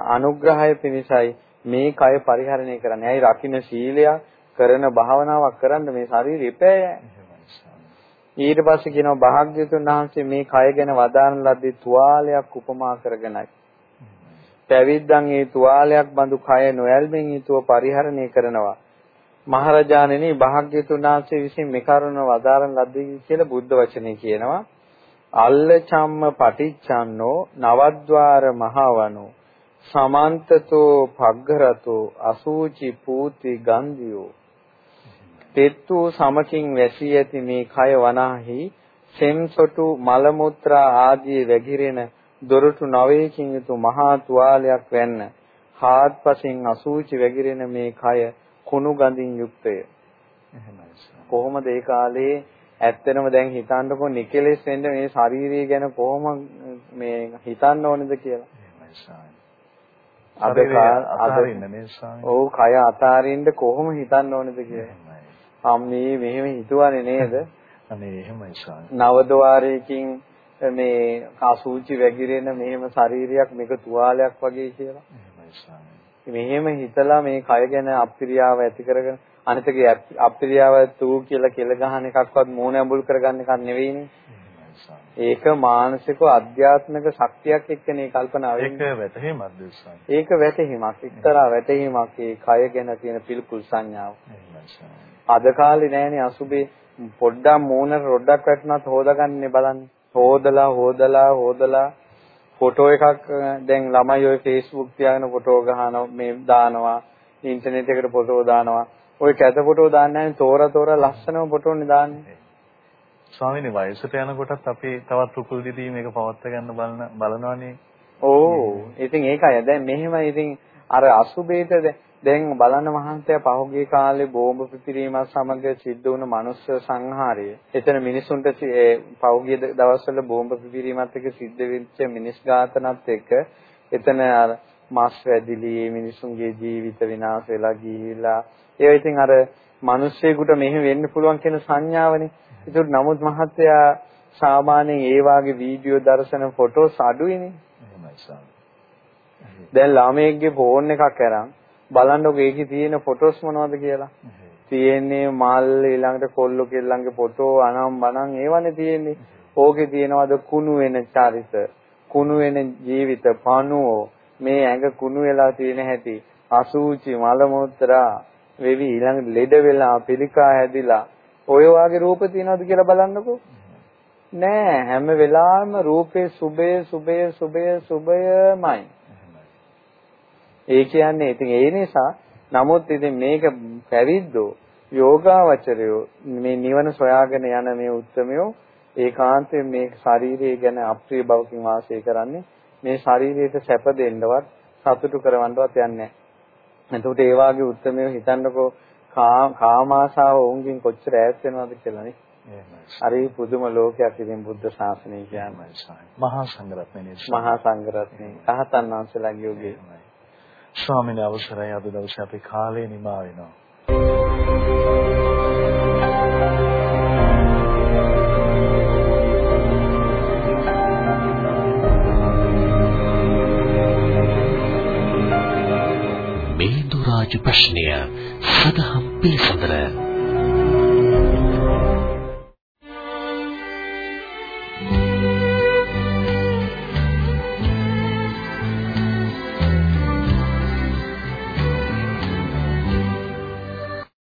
අනුග්‍රහය පිණිසයි මේ කය පරිහරණය කරන්නේ. ඇයි රකින්න සීලය කරන භාවනාවක් කරන්න මේ ශරීරය ඉපෑයයි. ඊට පස්සේ කියනවා භාග්‍යතුන් වහන්සේ මේ කය ගැන වදාන ලද්දේ තුවාලයක් උපමා කරගෙනයි. පැවිද්දන් ඒ තුවාලයක් බඳු කය නොයල්මෙන් යුතුව පරිහරණය කරනවා. මහරජාණෙනි භාග්‍යතුන් වහන්සේ විසින් මේ කරුණ වදාරන ලද්දේ කියලා බුද්ධ වචනේ කියනවා අල්ල චම්ම පටිච්චන්නෝ නවද්වාර මහවනෝ සමන්තතෝ පග්ගරතෝ අසූචි පූති ගන්ධියෝ තෙත්තු සමකින් වැසී ඇති මේ කය වනාහි සෙම්සොටු මල මුත්‍රා ආදී වැగిරෙන දොරටු නවයකින් යුතු මහා තුවාලයක් වැන්න හාත්පසින් අසූචි වැగిරෙන මේ කය කුණු ගඳින් යුක්තය. කොහොමද ඒ කාලේ ඇත්තනම දැන් හිතන්නකො නිකලෙස් වෙන්න මේ ශාරීරිය ගැන කොහොම මේ හිතන්න ඕනේද කියලා. අද අතරින්න මේ ස්වාමී. ඔව් කය අතාරින්න කොහොම හිතන්න ඕනේද කියලා. අම්මේ මෙහෙම හිතුවනේ නේද? අනේ එහෙමයි ස්වාමී. නවදවාරයකින් මේ අසූචි වැగిරෙන මෙහෙම ශරීරයක් මේක තුවාලයක් වගේ කියලා. මෙහෙම හිතලා මේ කය ගැන අප්‍රියාව ඇති කරගෙන අනිතගේ අප්‍රියාව තු කියලා කෙල ගහන එකක්වත් මූණ ඇඹුල් කරගන්න එකක් නෙවෙයිනේ. ඒක මානසික අධ්‍යාත්මික ශක්තියක් එක්කනේ කල්පනා වෙන්නේ. ඒක වැටහීමක් දුස්සන්. ඒක වැටහීමක්. එක්තරා වැටහීමක් ඒ කය ගැන තියෙන පිළිකුල් සංඥාව. අද කාලේ නෑනේ අසුබේ පොඩ්ඩක් මූණට රොඩක් වැටුණත් හොදගන්නේ බලන්න. හොදලා හොදලා හොදලා ෆොටෝ එකක් දැන් ළමයි ඔය Facebook තියාගෙන ෆොටෝ ගහනවා මේ දානවා ඉන්ටර්නෙට් එකට ෆොටෝ දානවා. ඔය කැත ෆොටෝ දාන්නේ තෝර තෝර ලස්සනම ෆොටෝනේ දාන්නේ. ස්වාමීනි වයසට යනකොටත් අපි තවත් රුකුල් දිදී මේක පවත්වා ගන්න බලන බලනවනේ. ඕ ඉතින් ඒකයි. දැන් මෙහෙම ඉතින් අර අසුබේට දැන් බලන්න මහන්තයා පහුගිය කාලේ බෝම්බ පිපිරීමත් සමග සිද්ධ වුණ මනුස්ස සංහාරය. එතන මිනිසුන්ට පහුගිය දවස්වල බෝම්බ පිපිරීමත් එක්ක සිද්ධ වෙච්ච මිනිස් ඝාතනත් එක්ක එතන අර මාස් වැදිලි මිනිසුන්ගේ ජීවිත විනාශ වෙලා ගිහිලා ඒ ඉතින් අර මිනිස්සෙකුට මෙහෙම වෙන්න පුළුවන් කියන සංඥාවනේ. ඒක නමුත් මහත්තයා සාමාන්‍යයෙන් ඒ වාගේ වීඩියෝ දර්ශන ෆොටෝස් අඩුයිනේ. එහෙමයි. දැන් ළමයෙක්ගේ ෆෝන් එකක් අරන් බලන්නකො ඒකේ තියෙන ෆොටෝස් මොනවද කියලා. තියෙන්නේ මල් ඊළඟට කොල්ලෝ කෙල්ලන්ගේ ෆොටෝ අනම් බනම් ඒවනේ තියෙන්නේ. ඕකේ තියෙනවද කුණු වෙන චරිත, කුණු වෙන ජීවිත, පණුවෝ මේ ඇඟ කුණු වෙලා තියෙන හැටි, අසූචි, මල මුත්‍රා වෙවි ඊළඟ ලෙඩ වෙලා පිළිකා හැදිලා ඔය වාගේ රූප තියෙනවද කියලා බලන්නකෝ. නෑ හැම වෙලාවෙම රූපේ සුභය සුභය සුභය සුභයමයි. ඒ කියන්නේ ඉතින් ඒ නිසා නමුත් ඉතින් මේක පැවිද්දෝ යෝගාවචරයෝ මේ නිවන සොයාගෙන යන මේ උත්මයෝ ඒකාන්තයෙන් මේ ශාරීරිය ගැන අප්‍රිය බවකින් වාසය කරන්නේ මේ ශාරීරියට සැප දෙන්නවත් සතුටු කරවන්නවත් යන්නේ නැහැ. එතකොට ඒ වාගේ උත්මයෝ හිතන්නකෝ කාමාශාව ඔවුන්ගෙන් කොච්චර ඈත් වෙනවද කියලා නේ. හරි පුදුම ලෝකයක් ඉතින් බුද්ධ ශාසනය කියන්නේ. මහා සංඝරත්නයේ මහා සංඝරත්නයේ රහතන් වහන්සේලාගේ යෝගයේ. ස්වාමීන් අවසරයි අද දවසේ අපේ කාලය නිමා වෙනවා. මේ දුරාජ ප්‍රශ්නය සදහම් පිළිසඳර